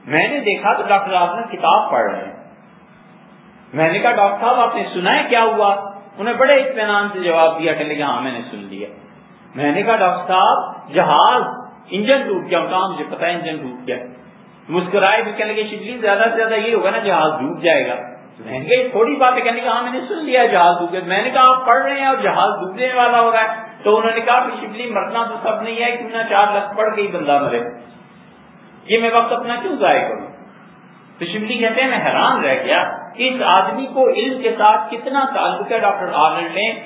میں نے دیکھا تو ڈاکٹر آرنلڈ کتاب پڑھ رہے ہیں۔ میں نے کہا، ڈاکٹر صاحب، آپ نے سنا ہے کیا ہوا؟ انہیں بڑے اطمینان سے جواب دیا کہ لیکن ہاں میں نے سن لیا۔ میں نے کہا، ڈاکٹر صاحب، جہاز انجن ٹوٹ گیا کہاں مجھے پتا ہے انجن ٹوٹ گیا۔ مسکرائے بھی کہنے لگے شکلی جی، زیادہ سے زیادہ یہ ہوگا نا، جہاز ڈوب جائے گا۔ میں نے تھوڑی بات ہے۔ کہنے ہاں میں نے سن لیا، جہاز ڈوب گیا۔ میں نے کہا، آپ پڑھ رہے ہیں اور جہاز ڈوبنے والا ہو رہا ہے۔ تو انہوں نے کہا، کہ شبلی جی، مرنا تو سب نہیں ہے، کیوں نہ چار لکھ پڑھ کے ہی بندہ مرے۔ یہ میں وقت اپنا کیوں ضائع کروں؟ تو شبلی جی کہتے ہیں، میں حیران رہ گیا۔ اس آدمی کو علم کے ساتھ کتنا تعلق ہے؟ ڈاکٹر آرنلڈ نے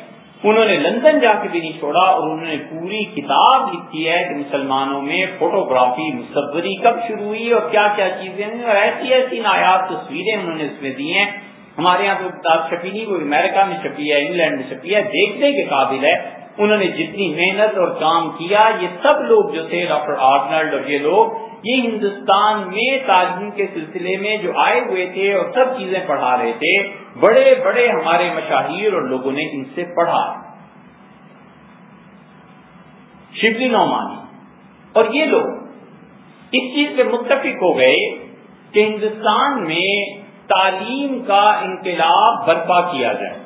انہوں نے لندن جا کے بھی نہیں چھوڑا اور انہوں نے پوری کتاب لکھی ہے کہ مسلمانوں میں فوٹوگرافی مصوری کب شروع ہوئی اور کیا کیا چیزیں اور ایسی ایسی نایاب تصویریں انہوں نے اس میں دی ہیں۔ ہمارے یہاں تو کتاب چھپی نہیں، وہ امریکہ میں چھپی ہے، انگلینڈ میں چھپی ہے، دیکھنے کے قابل ہے۔ انہوں نے جتنی محنت اور کام کیا، یہ سب لوگ جو تھے، ڈاکٹر آرنلڈ اور یہ لوگ، یہ ہندوستان میں تعلیم کے سلسلے میں جو آئے ہوئے تھے اور سب چیزیں پڑھا رہے تھے۔ بڑے بڑے ہمارے مشاہیر اور لوگوں نے ان سے پڑھا۔ شبلی نعمانی۔ اور یہ لوگ اس چیز پہ متفق ہو گئے کہ ہندوستان میں تعلیم کا انقلاب برپا کیا جائے۔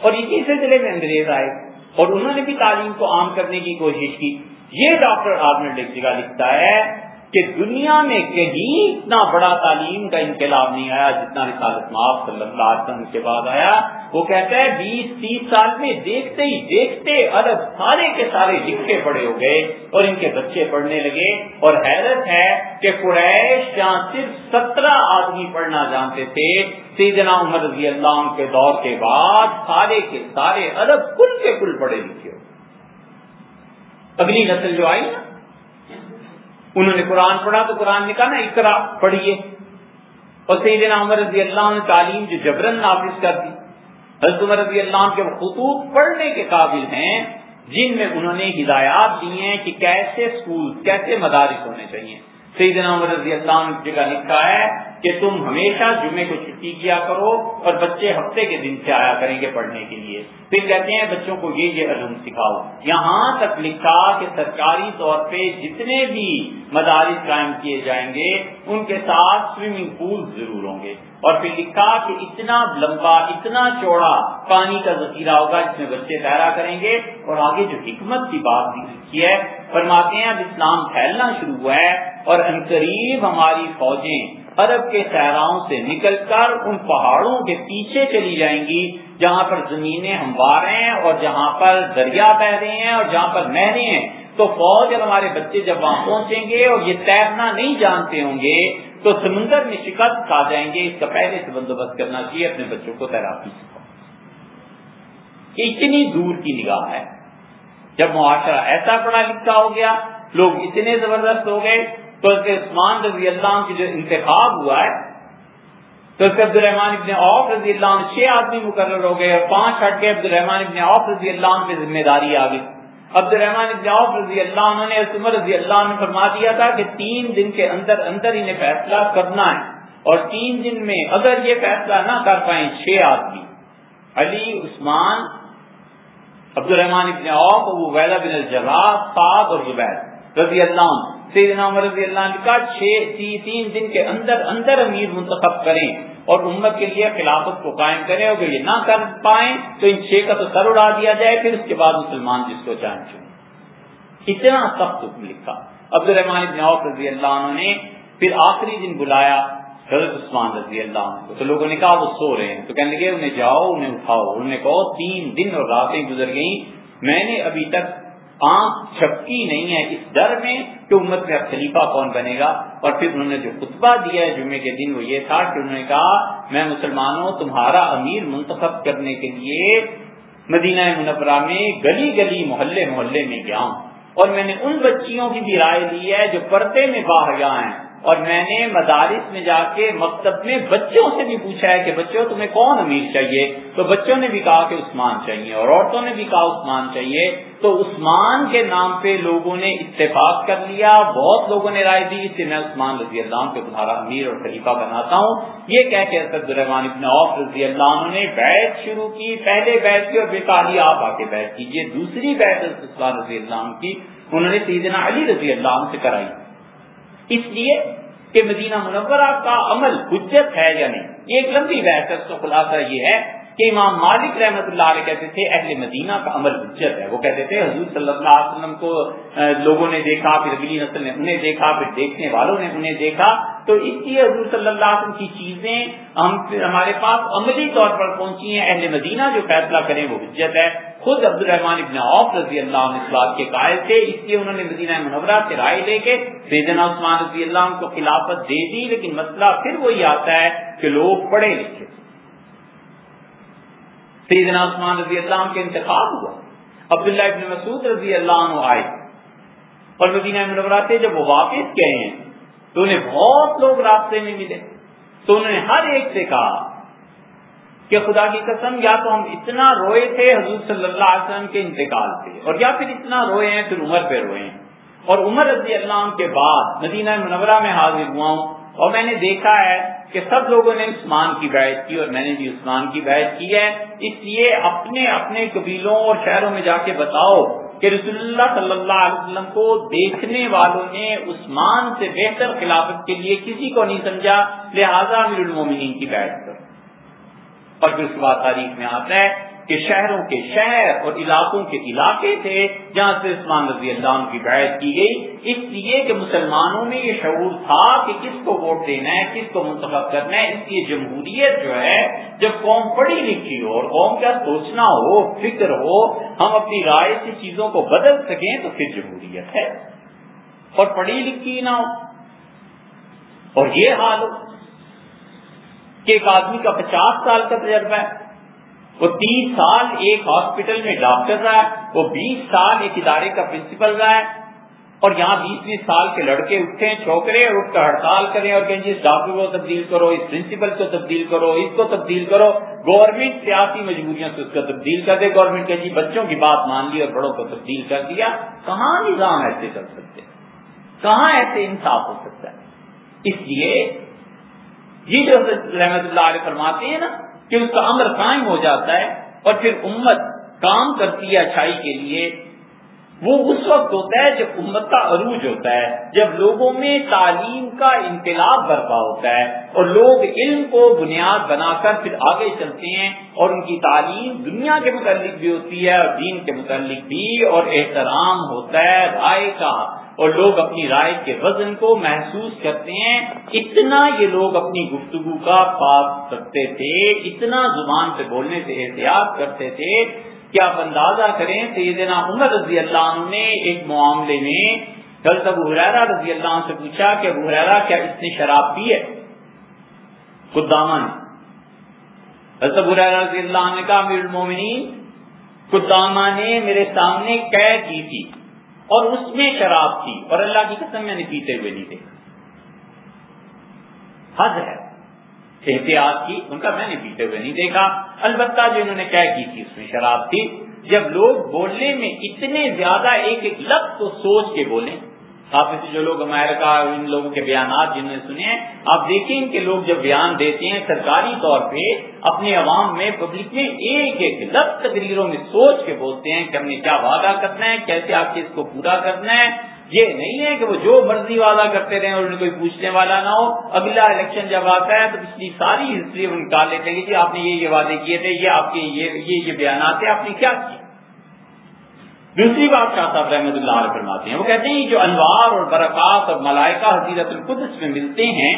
اور اسی سلسلے میں انگریز آئے اور انہوں نے بھی تعلیم کو عام کرنے کی کوشش کی۔ یہ ڈاکٹر آرنلڈ ایک لکھتا ہے کہ دنیا میں کہیں اتنا بڑا تعلیم کا انقلاب نہیں آیا جتنا رسالت معاف صلی اللہ علیہ وسلم کے بعد آیا۔ وہ کہتا ہے بیس تیس سال میں دیکھتے ہی دیکھتے ارب سارے کے سارے لکھے پڑے ہو گئے اور ان کے بچے پڑھنے لگے۔ اور حیرت ہے کہ قریش جہاں صرف سترہ آدمی پڑھنا جانتے تھے، سیدنا عمر رضی اللہ عنہ کے دور کے بعد سارے کے سارے ارب کل کے کل پڑھے لکھے ہو۔ اگلی نسل جو آئی نا انہوں نے قرآن پڑھا تو قرآن نے کہا نا اقرا پڑھیے۔ اور سیدنا عمر رضی اللہ نے تعلیم جو جبرن نافذ کر دی۔ حضرت عمر رضی اللہ عنہ کے خطوط پڑھنے کے قابل ہیں، جن میں انہوں نے ہدایات دی ہیں کہ کیسے اسکول کیسے مدارس ہونے چاہیے۔ سیدنا عمر رضی اللہ عنہ جگہ لکھا ہے کہ تم ہمیشہ جمعے کو چھٹی کیا کرو اور بچے ہفتے کے دن سے آیا کریں گے پڑھنے کے لیے۔ پھر کہتے ہیں بچوں کو یہ یہ علوم سکھاؤ۔ یہاں تک لکھا کہ سرکاری طور پہ جتنے بھی مدارس قائم کیے جائیں گے، ان کے ساتھ سوئمنگ پول ضرور ہوں گے۔ اور پھر لکھا کہ اتنا لمبا، اتنا چوڑا پانی کا ذخیرہ ہوگا جس میں بچے پیرا کریں گے۔ اور آگے جو حکمت کی بات لکھی ہے، فرماتے ہیں اب اسلام پھیلنا شروع ہوا ہے اور انقریب ہماری فوجیں عرب کے صحراؤں سے نکل کر ان پہاڑوں کے پیچھے چلی جائیں گی، جہاں پر زمینیں ہموار ہیں اور جہاں پر دریا بہ رہے ہیں اور جہاں پر نہریں ہیں۔ تو فوج اور ہمارے بچے جب وہاں پہنچیں گے اور یہ تیرنا نہیں جانتے ہوں گے، تو سمندر میں شکست کھا جائیں گے۔ اس کا پہلے سے بندوبست کرنا چاہیے، اپنے بچوں کو تیراکی اتنی دور کی نگاہ ہے۔ جب معاشرہ ایسا پڑھا لکھا ہو گیا، لوگ اتنے زبردست ہو گئے۔ تو اس کے عثمان رضی اللہ عنہ کی جو انتخاب ہوا ہے، تو اس کے عبد الرحمان ابن عوف رضی اللہ عنہ چھ آدمی مقرر ہو گئے اور پانچ ہٹ کے عبد الرحمان ابن عوف رضی اللہ عنہ پہ ذمہ داری آ گئی۔ عبد الرحمان ابن عوف رضی اللہ عنہ نے عمر رضی اللہ عنہ فرما دیا تھا کہ تین دن کے اندر اندر انہیں فیصلہ کرنا ہے اور تین دن میں اگر یہ فیصلہ نہ کر پائیں چھ آدمی، علی، عثمان عبد الرحمان ابن عوف ابو ویلا بن الجلا سعد اور زبیر رضی اللہ عنہ۔ سیدنا عمر رضی اللہ عنہ کا چھ تین دن کے اندر اندر امیر منتخب کریں اور امت کے لیے خلافت کو قائم کریں اگر یہ نہ کر پائیں تو ان چھ کا تو سر اڑا دیا جائے، پھر اس کے بعد مسلمان جس کو چاہیں چاہیں اتنا سخت حکم لکھا۔ عبد الرحمان ابن عوف رضی اللہ عنہ نے پھر آخری دن بلایا حضرت عثمان رضی اللہ عنہ کو۔ تو لوگوں نے کہا، وہ سو رہے ہیں۔ تو کہنے لگے، انہیں جاؤ، انہیں اٹھاؤ۔ انہوں نے کہو تین دن اور راتیں گزر گئیں۔ میں نے ابھی تک آنکھ چھپکی نہیں ہے اس ڈر میں کہ امت میں اب خلیفہ کون بنے گا۔ اور پھر انہوں نے جو خطبہ دیا ہے جمعے کے دن وہ یہ تھا کہ انہوں نے کہا، میں مسلمانوں تمہارا امیر منتخب کرنے کے لیے مدینہ منورہ میں گلی گلی محلے محلے میں گیا ہوں۔ اور میں نے ان بچیوں کی بھی رائے لی ہے جو پردے میں باہر گیا ہیں۔ اور میں نے مدارس میں جا کے مکتب میں بچوں سے بھی پوچھا ہے کہ بچوں، تمہیں کون امیر چاہیے؟ تو بچوں نے بھی کہا کہ عثمان چاہیے اور عورتوں نے بھی کہا عثمان چاہیے۔ تو عثمان کے نام پہ لوگوں نے اتفاق کر لیا، بہت لوگوں نے رائے دی۔ کہ میں عثمان رضی اللہ عنہ کو تمہارا امیر اور خلیفہ بناتا ہوں۔ یہ کہہ کے اسد الرحمان ابن عوف رضی اللہ عنہ نے بیعت شروع کی۔ پہلے بیعت کی اور بے آپ آ کے بیعت کیجیے دوسری بیعت عثمان رضی اللہ عنہ کی، انہوں نے سیدنا علی رضی اللہ عنہ سے کرائی۔ اس لیے کہ مدینہ منورہ کا عمل حجت ہے یا نہیں؟ یہ ایک لمبی بحث ہے، اس کا خلاصہ یہ ہے کہ امام مالک رحمت اللہ علیہ کہتے تھے، اہل مدینہ کا عمل حجت ہے۔ وہ کہتے تھے، حضور صلی اللہ علیہ وسلم کو لوگوں نے دیکھا، پھر اگلی نسل نے انہیں دیکھا، پھر دیکھنے والوں نے انہیں دیکھا۔ تو اس لیے حضور صلی اللہ علیہ وسلم کی چیزیں ہم ہمارے پاس عملی طور پر پہنچی ہیں۔ اہل مدینہ جو فیصلہ کریں وہ حجت ہے۔ خود عبد الرحمان ابن عوف رضی اللہ عنہ اس بات کے قائل تھے۔ اس لیے انہوں نے مدینہ منورہ سے رائے لے کے سیدنا عثمان رضی اللہ عنہ کو خلافت دے دی، لیکن مسئلہ پھر وہی آتا ہے کہ لوگ پڑھے لکھے۔ سیدنا عثمان رضی اللہ عنہ کے انتخاب ہوا۔ عبداللہ ابن مسعود رضی اللہ عنہ آئے۔ اور مدینہ منورہ سے جب وہ واپس گئے ہیں، تو انہیں بہت لوگ راستے میں ملے۔ تو انہوں نے ہر ایک سے کہا کہ خدا کی قسم، یا تو ہم اتنا روئے تھے حضور صلی اللہ علیہ وسلم کے انتقال سے، اور یا پھر اتنا روئے ہیں پھر عمر پہ روئے ہیں۔ اور عمر رضی اللہ عنہ کے بعد مدینہ منورہ میں حاضر ہوا ہوں۔ اور میں نے دیکھا ہے کہ سب لوگوں نے عثمان کی بیعت کی اور میں نے بھی عثمان کی بیعت کی ہے۔ اس لیے اپنے اپنے قبیلوں اور شہروں میں جا کے بتاؤ کہ رسول اللہ صلی اللہ علیہ وسلم کو دیکھنے والوں نے عثمان سے بہتر خلافت کے لیے کسی کو نہیں سمجھا، لہذا امیر المومنین کی بیعت کر اور پھر اس کے بعد تاریخ میں آتا ہے کہ شہروں کے شہر اور علاقوں کے علاقے تھے جہاں سے عثمان رضی اللہ عنہ کی بیعت کی گئی۔ اس لیے کہ مسلمانوں میں یہ شعور تھا کہ کس کو ووٹ دینا ہے، کس کو منتخب کرنا ہے۔ اس لیے جمہوریت جو ہے، جب قوم پڑھی لکھی ہو اور قوم کا سوچنا ہو، فکر ہو، ہم اپنی رائے سے چیزوں کو بدل سکیں تو پھر جمہوریت ہے۔ اور پڑھی لکھی نہ ہو۔ اور یہ حال ہو کہ ایک آدمی کا پچاس سال کا تجربہ ہے۔ وہ تیس سال ایک ہاسپٹل میں ڈاکٹر رہا ہے، وہ بیس سال ایک ادارے کا پرنسپل رہا ہے، اور یہاں بیس بیس سال کے لڑکے اٹھے چھوکرے اور اٹھ کر ہڑتال کریں اور کہیں جی اس ڈاکٹر کو تبدیل کرو، اس پرنسپل کو تبدیل کرو، اس کو تبدیل کرو۔ گورنمنٹ سیاسی مجبوریوں سے اس کو تبدیل کر دے۔ گورنمنٹ کہ جی بچوں کی بات مان لی اور بڑوں کو تبدیل کر دیا۔ کہاں نظام ایسے کر سکتے؟ کہاں ایسے انصاف ہو سکتا ہے؟ اس لیے یہ جو رحمت اللہ علیہ فرماتے ہیں نا کہ اس کا امر قائم ہو جاتا ہے اور پھر امت کام کرتی ہے اچھائی کے لیے، وہ اس وقت ہوتا ہے جب امت کا عروج ہوتا ہے، جب لوگوں میں تعلیم کا انقلاب برپا ہوتا ہے اور لوگ علم کو بنیاد بنا کر پھر آگے چلتے ہیں اور ان کی تعلیم دنیا کے متعلق بھی ہوتی ہے اور دین کے متعلق بھی اور احترام ہوتا ہے، رائے کا اور لوگ اپنی رائے کے وزن کو محسوس کرتے ہیں، اتنا یہ لوگ اپنی گفتگو کا پاس رکھتے تھے، اتنا زبان سے بولنے سے احتیاط کرتے تھے کہ آپ اندازہ کریں، سیدنا عمر رضی اللہ عنہ نے ایک معاملے میں کل تب حرارا رضی اللہ عنہ سے پوچھا کہ ابو حرارا کیا اس نے شراب پی ہے؟ قدامہ نے حضرت حرارا رضی اللہ عنہ نے کہا، امیر المومنین قدامہ نے میرے سامنے قید کی تھی۔ اور اس میں شراب تھی اور اللہ کی قسم میں نے پیتے ہوئے نہیں دیکھا۔ حد ہے۔ احتیاط کی، ان کا میں نے پیتے ہوئے نہیں دیکھا۔ البتہ جو انہوں نے کہہ کی تھی اس میں شراب تھی۔ جب لوگ بولنے میں اتنے زیادہ ایک ایک لفظ کو سوچ کے بولیں آپ سے جو لوگ امریکہ ان لوگوں کے بیانات جنہوں نے سنے ہیں، آپ دیکھیں کہ لوگ جب بیان دیتے ہیں، سرکاری طور پہ اپنے عوام میں پبلک میں ایک ایک لفظ تقریروں میں سوچ کے بولتے ہیں کہ ہم نے کیا وعدہ کرنا ہے، کیسے آپ کے اس کو پورا کرنا ہے۔ یہ نہیں ہے کہ وہ جو مرضی وعدہ کرتے رہے اور انہیں کوئی پوچھنے والا نہ ہو۔ اگلا الیکشن جب آتا ہے تو پچھلی ساری ہسٹری نکال لیتے ہیں کہ جی آپ نے یہ یہ وعدے کیے تھے، یہ آپ کے یہ یہ بیانات تھے، آپ نے کیا کیا دوسری بات شاہ صاحب رحمۃ اللہ علیہ فرماتے ہیں، وہ کہتے ہیں جو انوار اور برکات اور ملائکہ حضیرت القدس میں ملتے ہیں،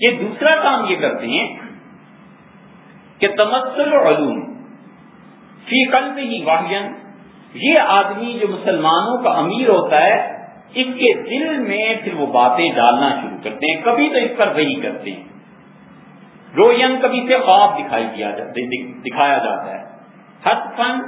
یہ دوسرا کام یہ کرتے ہیں کہ تمسل علوم فی قلب ہی واحین یہ آدمی جو مسلمانوں کا امیر ہوتا ہے، اس کے دل میں پھر وہ باتیں ڈالنا شروع کرتے ہیں، کبھی تو اس پر وہی کرتے ہیں۔ روین کبھی سے خواب دکھائی دیا دکھایا جاتا ہے۔ حد فن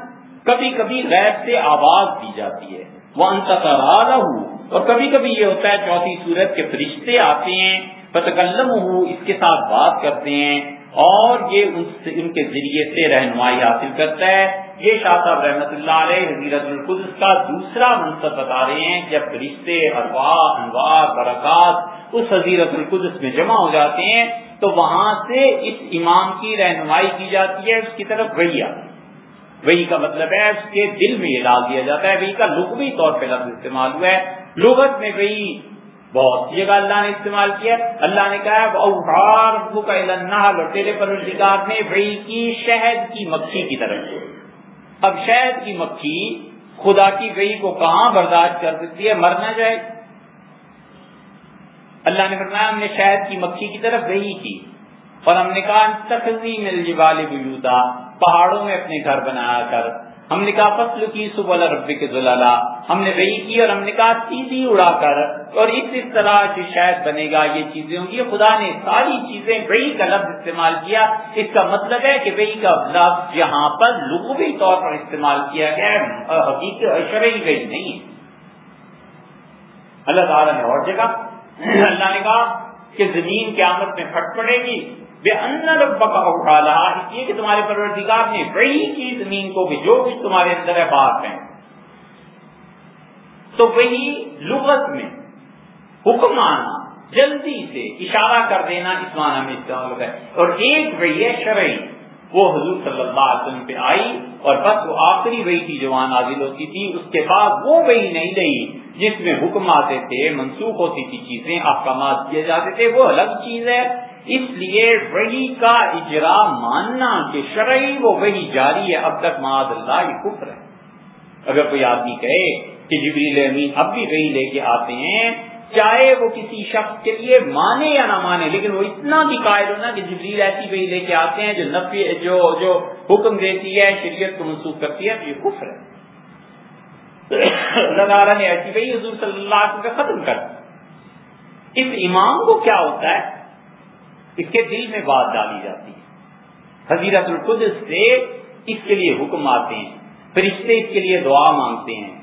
کبھی کبھی غیر سے آواز دی جاتی ہے۔ وہ انتظار اور کبھی کبھی یہ ہوتا ہے چوتھی صورت کے فرشتے آتے ہیں پتکلم ہو اس کے ساتھ بات کرتے ہیں، اور یہ ان کے ذریعے سے رہنمائی حاصل کرتا ہے۔ یہ شاہ صاحب رحمت اللہ علیہ حضیرت القدس کا دوسرا منصب بتا رہے ہیں۔ جب رشتے اروا انوار، برکات اس حضیرت القدس میں جمع ہو جاتے ہیں، تو وہاں سے اس امام کی رہنمائی کی جاتی ہے، اس کی طرف وہی آتی وہی کا مطلب ہے اس کے دل میں یہ ڈال دیا جاتا ہے، وہی کا لغوی طور پہ لفظ استعمال ہوا ہے۔ لغت میں وہی بہت سی جگہ اللہ نے استعمال کیا اللہ نے کہا تیرے پروردگار نے وہی کی شہد کی مکھی کی طرف اب شہد کی مکھی خدا کی وہی کو کہاں برداشت کر دیتی ہے؟ مرنا جائے۔ اللہ نے فرمایا، ہم نے شہد کی مکھی کی طرف وہی کی۔ اور ہم نے کہا تخذی مل جبال بیوتا پہاڑوں میں اپنے گھر بنایا کر، ہم نے کہا، فصل کی صبح رب کے ذلالا، ہم نے وہی کی اور ہم نے کہا، سیدھی اڑا کر، اور اس اس طرح سے شاید بنے گا، یہ چیزیں ہوں گی۔ خدا نے ساری چیزیں وہی کا لفظ استعمال کیا۔ اس کا مطلب ہے کہ وہی کا لفظ یہاں پر لغوی طور پر استعمال کیا گیا ہے۔ حقیقت شرعی وہی نہیں ہے۔ اللہ تعالیٰ نے اور جگہ، اللہ نے کہا کہ زمین قیامت میں پھٹ پڑے گی۔ بے ان ربا کا اس لیے کہ تمہارے پروردگار نے وہی کی زمین کو بھی جو کچھ تمہارے اندر ہے بات ہے. تو وہی لغت میں حکم آنا، جلدی سے اشارہ کر دینا اس معنی میں استعمال مطلب ہے. اور ایک وہی ہے شرعی، وہ حضور صلی اللہ علیہ وسلم پہ آئی اور بس وہ آخری وہی تھی جو وہاں نازل ہوتی تھی. اس کے بعد وہ وہی نہیں رہی جس میں حکم آتے تھے، منسوخ ہوتی تھی چیزیں، احکامات کیے جاتے تھے، وہ الگ چیز ہے. اس لیے وہی کا اجرا ماننا کہ شرعی وہ وہی جاری ہے، اب تک معاذ اللہ یہ کفر ہے۔ اگر کوئی آدمی کہے کہ جبریل امین اب بھی وہی لے کے آتے ہیں، چاہے وہ کسی شخص کے لیے مانے یا نہ مانے، لیکن وہ اتنا بھی قائد ہونا کہ جبریل ایسی وہی لے کے آتے ہیں جو نفی، جو جو حکم دیتی ہے، شریعت کو منسوخ کرتی ہے، تو یہ کفر ہے۔ اللہ تعالیٰ نے ایسی وہی حضور صلی اللہ علیہ وسلم کا ختم کر اس امام کو کیا ہوتا ہے؟ اس کے دل میں بات ڈالی جاتی ہے۔ حضیرت القدس سے اس کے لیے حکم آتے ہیں، فرشتے اس کے لیے دعا مانگتے ہیں۔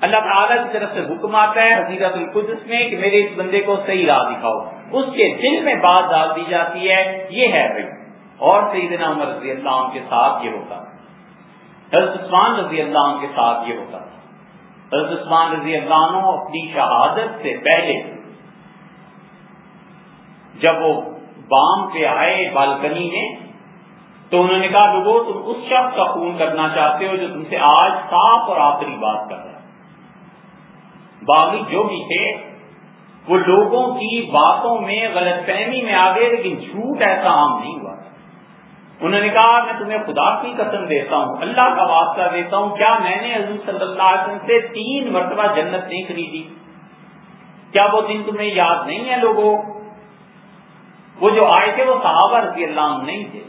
اللہ تعالیٰ کی طرف سے حکم آتا ہے حضیرت القدس میں کہ میرے اس بندے کو صحیح راہ دکھاؤ۔ اس کے دل میں بات ڈال دی جاتی ہے، یہ ہے بھائی۔ اور سیدنا عمر رضی اللہ عنہ کے ساتھ یہ ہوتا۔ حضرت عثمان رضی اللہ عنہ کے ساتھ یہ ہوتا۔ حضرت عثمان رضی اللہ عنہ اپنی شہادت سے پہلے جب وہ بام پہ آئے بالکنی میں، تو انہوں نے کہا، لوگوں، تم اس شخص کا خون کرنا چاہتے ہو جو تم سے آج صاف اور آخری بات کر رہا ہے۔ باغی جو بھی تھے، وہ لوگوں کی باتوں میں غلط فہمی میں آ گئے، لیکن جھوٹ ایسا عام نہیں ہوا انہوں نے کہا، میں تمہیں خدا کی قسم دیتا ہوں، اللہ کا واسطہ دیتا ہوں، کیا میں نے حضور صلی اللہ علیہ وسلم سے تین مرتبہ جنت نہیں خریدی؟ کیا وہ دن تمہیں یاد نہیں ہے لوگوں؟ وہ جو آئے تھے وہ صحابہ رضی اللہ عنہ نہیں تھے۔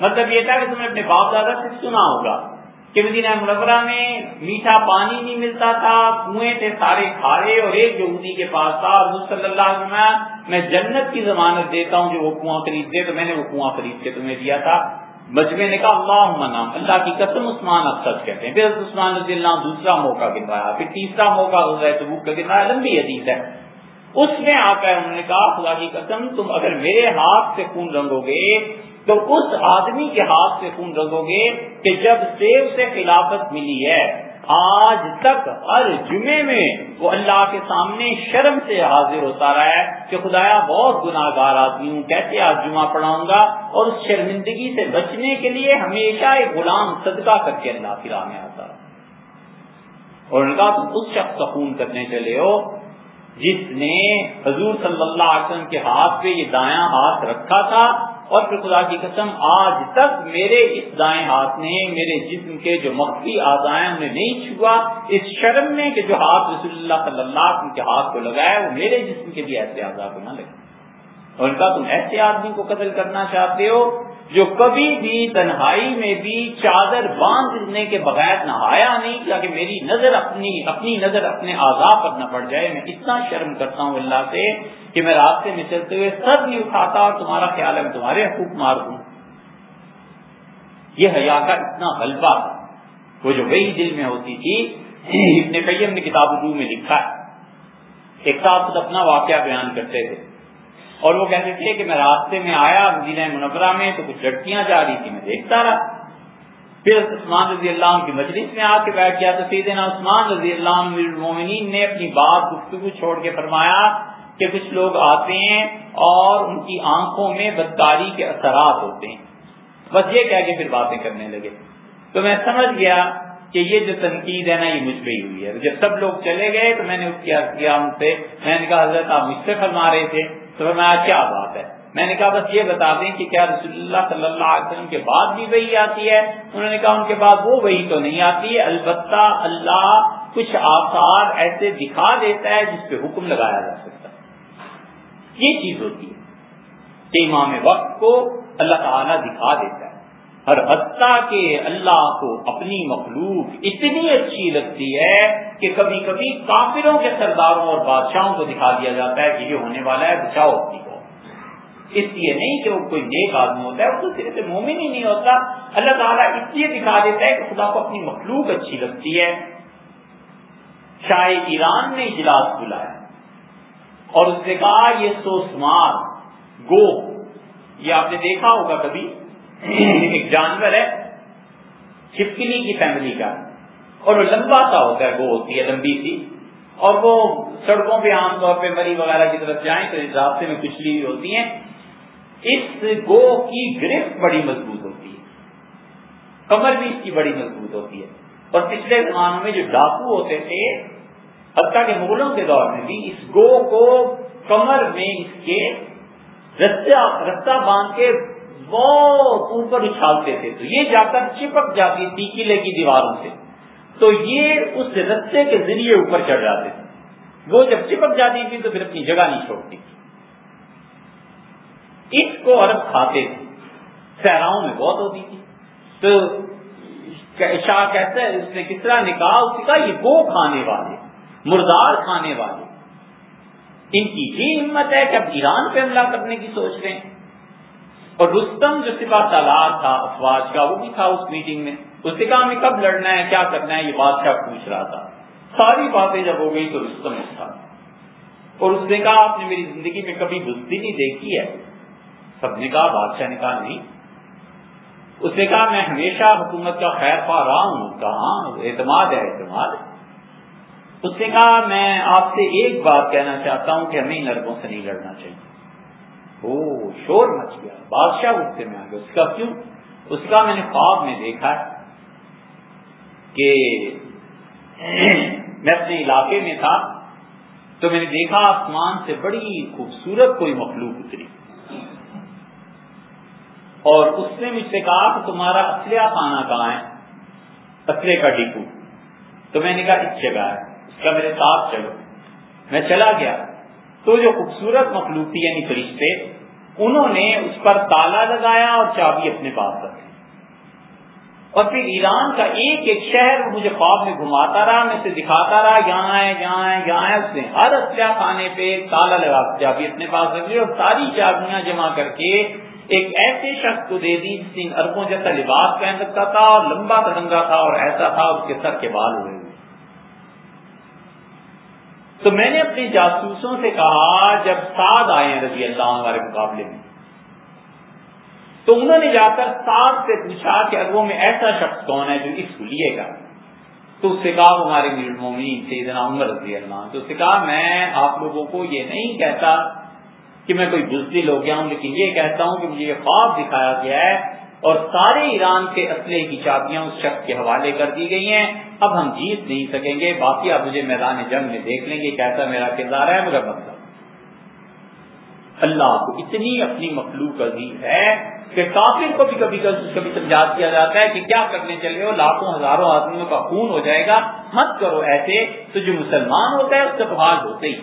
مطلب یہ تھا کہ تم نے اپنے باپ دادا سے سنا ہوگا کہ مدینہ منورہ میں میٹھا پانی نہیں ملتا تھا، کنویں تھے، سارے کھارے اور ایک یہودی کے پاس تھا، حضور صلی اللہ علیہ وسلم میں جنت کی ضمانت دیتا ہوں جو وہ کنواں خرید دے، تو میں نے وہ کنواں خرید کے تمہیں دیا تھا۔ مجمے نے کہا اللہ نام اللہ کی قسم عثمان اب سچ کہتے ہیں۔ پھر عثمان رضی اللہ دوسرا موقع گنوایا، پھر تیسرا موقع ہو جائے تو کا گنوایا، لمبی حدیث ہے۔ اس میں آ کر انہوں نے کہا، خدا کی قسم، تم اگر میرے ہاتھ سے خون رنگو گے، تو اس آدمی کے ہاتھ سے خون رنگو گے کہ جب سیب سے خلافت ملی ہے۔ آج تک ہر جمعے میں وہ اللہ کے سامنے شرم سے حاضر ہوتا رہا ہے کہ خدایا بہت گناہ گار آدمی ہوں، کیسے آج جمعہ پڑھاؤں گا؟ اور اس شرمندگی سے بچنے کے لیے ہمیشہ ایک غلام صدقہ کر کے اللہ کی راہ میں آتا اور ان کا تم اس شخص کا خون کرنے چلے ہو جس نے حضور صلی اللہ علیہ وسلم کے ہاتھ پہ یہ دایاں ہاتھ رکھا تھا اور پھر خدا کی قسم آج تک میرے اس دائیں ہاتھ نے، میرے جسم کے جو مخفی آزائیں انہیں نہیں چھوا، اس شرم میں کہ جو ہاتھ رسول اللہ صلی اللہ علیہ وسلم کے ہاتھ کو لگایا وہ میرے جسم کے بھی ایسے آزاد کو نہ لگے۔ اور ان کا تم ایسے آدمی کو قتل کرنا چاہتے ہو جو کبھی بھی تنہائی میں بھی چادر باندھنے کے بغیر نہایا نہیں، تاکہ میری نظر اپنی اپنی نظر اپنے آزاد پر نہ پڑ جائے۔ میں اتنا شرم کرتا ہوں اللہ سے کہ میں راستے میں چلتے ہوئے سر نہیں اٹھاتا اور تمہارا خیال ہے میں تمہارے حقوق مار دوں۔ یہ حیا کا اتنا غلبہ تھا وہ جو وہی دل میں ہوتی تھی، ابن قیم نے کتاب اردو میں لکھا ہے۔ ایک ساتھ خود اپنا واقعہ بیان کرتے تھے۔ اور وہ کہتے تھے کہ میں راستے میں آیا مدینہ منورہ میں تو کچھ لڑکیاں جا رہی تھی میں دیکھتا رہا۔ پھر عثمان رضی اللہ عنہ کی مجلس میں آ کے بیٹھ گیا تو سیدنا عثمان رضی اللہ عنہ نے اپنی بات گفتگو چھوڑ کے فرمایا کہ کچھ لوگ آتے ہیں اور ان کی آنکھوں میں بدکاری کے اثرات ہوتے ہیں۔ بس یہ کہہ کے پھر باتیں کرنے لگے۔ تو میں سمجھ گیا کہ یہ جو تنقید ہے نا، یہ مجھ پہ ہی ہوئی ہے۔ جب سب لوگ چلے گئے تو میں نے کیا ان سے۔ میں نے کہا، حضرت آپ مجھ سے فرما رہے تھے۔ تو میں کیا بات ہے؟ میں نے کہا، بس یہ بتا دیں کہ کیا رسول اللہ صلی اللہ علیہ وسلم کے بعد بھی وہی آتی ہے؟ انہوں نے کہا، ان کے بعد وہ وہی تو نہیں آتی ہے۔ البتہ اللہ کچھ آثار ایسے دکھا دیتا ہے جس پہ حکم لگایا جا سکتا ہے۔ یہ چیز ہوتی ہے کہ امام وقت کو اللہ تعالیٰ دکھا دیتا ہے۔ ہر حتیٰ کہ اللہ کو اپنی مخلوق اتنی اچھی لگتی ہے کہ کبھی کبھی کافروں کے سرداروں اور بادشاہوں کو دکھا دیا جاتا ہے کہ یہ ہونے والا ہے، بچاؤ اپنی کو اس لیے نہیں کہ وہ کوئی نیک آدمی ہوتا ہے، وہ تو صرف مومن ہی نہیں ہوتا۔ اللہ تعالیٰ اس لیے دکھا دیتا ہے کہ خدا کو اپنی مخلوق اچھی لگتی ہے۔ شاہ ایران نے اجلاس بلایا اور اس نے کہا، یہ سوسمار گو۔ یہ آپ نے دیکھا ہوگا کبھی؟ ایک جانور ہے چھپکلی کی فیملی کا۔ اور وہ لمبا سا ہوتا ہے، وہ ہوتی ہے لمبی سی۔ اور وہ سڑکوں پہ عام طور پہ مری وغیرہ کی طرف جائیں تو اس راستے میں کچلی ہوتی ہیں۔ اس گو کی گرفت بڑی مضبوط ہوتی ہے۔ کمر بھی اس کی بڑی مضبوط ہوتی ہے۔ اور پچھلے زمانوں میں جو ڈاکو ہوتے تھے، حتیٰ کے مغلوں کے دور میں بھی اس گو کو کمر میں اس کے رستہ باندھ کے بہت اوپر اچھالتے تھے۔ تو یہ جا کر چپک جاتی تھی قلعے کی دیواروں سے۔ تو یہ اس رستے کے ذریعے اوپر چڑھ جاتے تھے۔ وہ جب چپک جاتی تھی تو پھر اپنی جگہ نہیں چھوڑتی تھی۔ اس کو عرب کھاتے تھے۔ صحراؤں میں بہت ہوتی تھی۔ تو شاہ کہتا ہے اس نے کس طرح نکاح؟ اس نے کہا، یہ گو کھانے والے، مردار کھانے والے۔ ان کی یہ ہمت ہے کہ اب ایران پہ حملہ کرنے کی سوچ رہے ہیں۔ اور رستم جو سپاہ تالار تھا، افواج کا، وہ بھی تھا اس میٹنگ میں۔ اس نے کہا، ہمیں کب لڑنا ہے؟ کیا کرنا ہے؟ یہ بادشاہ پوچھ رہا تھا۔ ساری باتیں جب ہو گئی تو رستم تھا اور اس نے کہا، آپ نے میری زندگی میں کبھی بزدلی دیکھی ہے؟ سب نے کہا، بادشاہ نے کہا، نہیں۔ اس نے کہا، میں ہمیشہ حکومت کا خیر پا رہا ہوں۔ کہاں اعتماد ہے، اعتماد۔ اس نے کہا، میں آپ سے ایک بات کہنا چاہتا ہوں کہ ہمیں ان لڑکوں سے نہیں لڑنا چاہیے۔ شور مچ گیا۔ بادشاہ غصے میں آ گیا۔ اس کا کیوں؟ اس کا میں نے خواب میں دیکھا کہ میں اپنے علاقے میں تھا تو میں نے دیکھا آسمان سے بڑی خوبصورت کوئی مخلوق اتری۔ اور اس نے مجھ سے کہا کہ تمہارا اسلحہ خانہ کہاں ہے؟ اسلحے کا ڈپو تو میں نے کہا، اس جگہ ہے۔ اس کا میرے ساتھ چلو۔ میں چلا گیا۔ تو جو خوبصورت مخلوق تھی یعنی فرشتے، انہوں نے اس پر تالا لگایا اور چابی اپنے پاس رکھی۔ اور پھر ایران کا ایک ایک شہر مجھے خواب میں گھماتا رہا، میں اسے دکھاتا رہا، یہاں ہے یہاں ہے یہاں ہے، اس نے ہر اسلحہ خانے پہ تالا لگا، چابی اپنے پاس رکھ لی اور ساری چابیاں جمع کر کے ایک ایسے شخص کو دے دی جس نے اربوں جیسا لباس پہن رکھتا تھا اور لمبا ترنگا تھا اور ایسا تھا اس کے سر کے بال ہوئے ہوئے۔ تو میں نے اپنے جاسوسوں سے کہا، جب سعد آئے ہیں رضی اللہ ہمارے مقابلے میں، تو انہوں نے جا کر سعد سے پوچھا کہ اربوں میں ایسا شخص کون ہے جو اس کو لیے گا؟ تو اس سے کہا، ہمارے مومین سیدنا عمر رضی اللہ تو اس سے کہا، میں آپ لوگوں کو یہ نہیں کہتا کہ میں کوئی بزدل ہو گیا ہوں، لیکن یہ کہتا ہوں کہ مجھے یہ خواب دکھایا گیا ہے اور سارے ایران کے اسلحے کی چابیاں اس شخص کے حوالے کر دی گئی ہیں۔ اب ہم جیت نہیں سکیں گے۔ باقی آپ مجھے میدان جنگ میں دیکھ لیں گے کیسا میرا کردار ہے میرا مطلب اللہ کو اتنی اپنی مخلوق عزیز ہے کہ کافر کو بھی کبھی کبھی سمجھا دیا جاتا ہے کہ کیا کرنے چلے ہو؟ لاکھوں ہزاروں آدمیوں کا خون ہو جائے گا۔ مت کرو ایسے۔ تو جو مسلمان ہوتا ہے، اس کا حال ہوتے ہی۔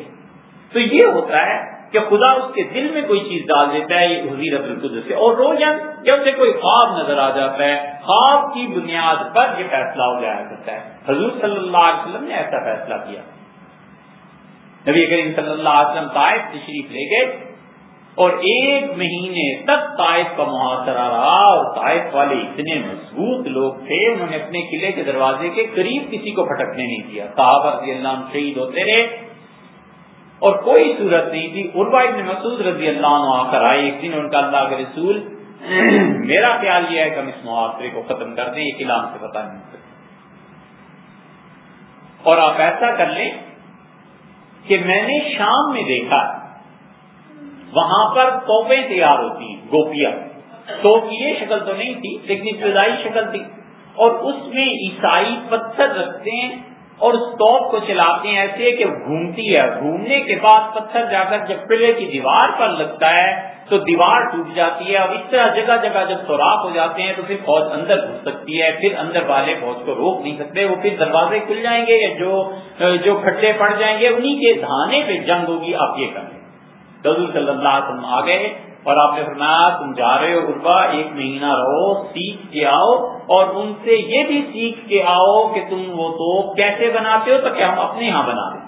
تو یہ ہوتا ہے کہ خدا اس کے دل میں کوئی چیز ڈال دیتا ہے، یہ حضیرت القدس سے۔ اور روزن جب سے کوئی خواب نظر آ جاتا ہے، خواب کی بنیاد پر یہ فیصلہ ہو جایا کرتا ہے۔ حضور صلی اللہ علیہ وسلم نے ایسا فیصلہ کیا۔ نبی کریم صلی اللہ علیہ وسلم طائف تشریف لے گئے اور ایک مہینے تک طائف کا محاصرہ رہا اور طائف والے اتنے مضبوط لوگ تھے، انہوں نے اپنے قلعے کے دروازے کے قریب کسی کو پھٹکنے نہیں کیا صحابہ رضی اللہ عنہ شہید ہوتے رہے۔ اور کوئی صورت نہیں تھی۔ عربا ابن مسعود رضی اللہ عنہ آ کر آئے، ایک دن ان کا اللہ کے رسول میرا خیال یہ ہے کہ ہم اس محاصرے کو ختم کر دیں یہ قلعہ سے پتا نہیں سکتے اور آپ ایسا کر لیں کہ میں نے شام میں دیکھا، وہاں پر توپیں تیار ہوتی ہیں گوپیا تو یہ شکل تو نہیں تھی، لیکن ابتدائی شکل تھی۔ اور اس میں عیسائی پتھر رکھتے ہیں اور اس توپ کو چلاتے ہیں ایسے کہ گھومتی ہے۔ گھومنے کے بعد پتھر جا کر جب پلے کی دیوار پر لگتا ہے تو دیوار ٹوٹ جاتی ہے اور اس طرح جگہ جگہ جب سوراخ ہو جاتے ہیں تو پھر فوج اندر گھس سکتی ہے۔ پھر اندر والے فوج کو روک نہیں سکتے۔ وہ پھر دروازے کھل جائیں گے یا جو جو کھڈے پڑ جائیں گے انہیں کے دھانے پہ جنگ ہوگی۔ آپ یہ کریں حضور صلی اللہ علیہ وسلم آ گئے اور آپ نے فرمایا، تم جا رہے ہو عربا ایک مہینہ رہو، سیکھ کے آؤ، اور ان سے یہ بھی سیکھ کے آؤ کہ تم وہ تو کیسے بناتے ہو تو کیا ہم اپنے یہاں بنا دیں۔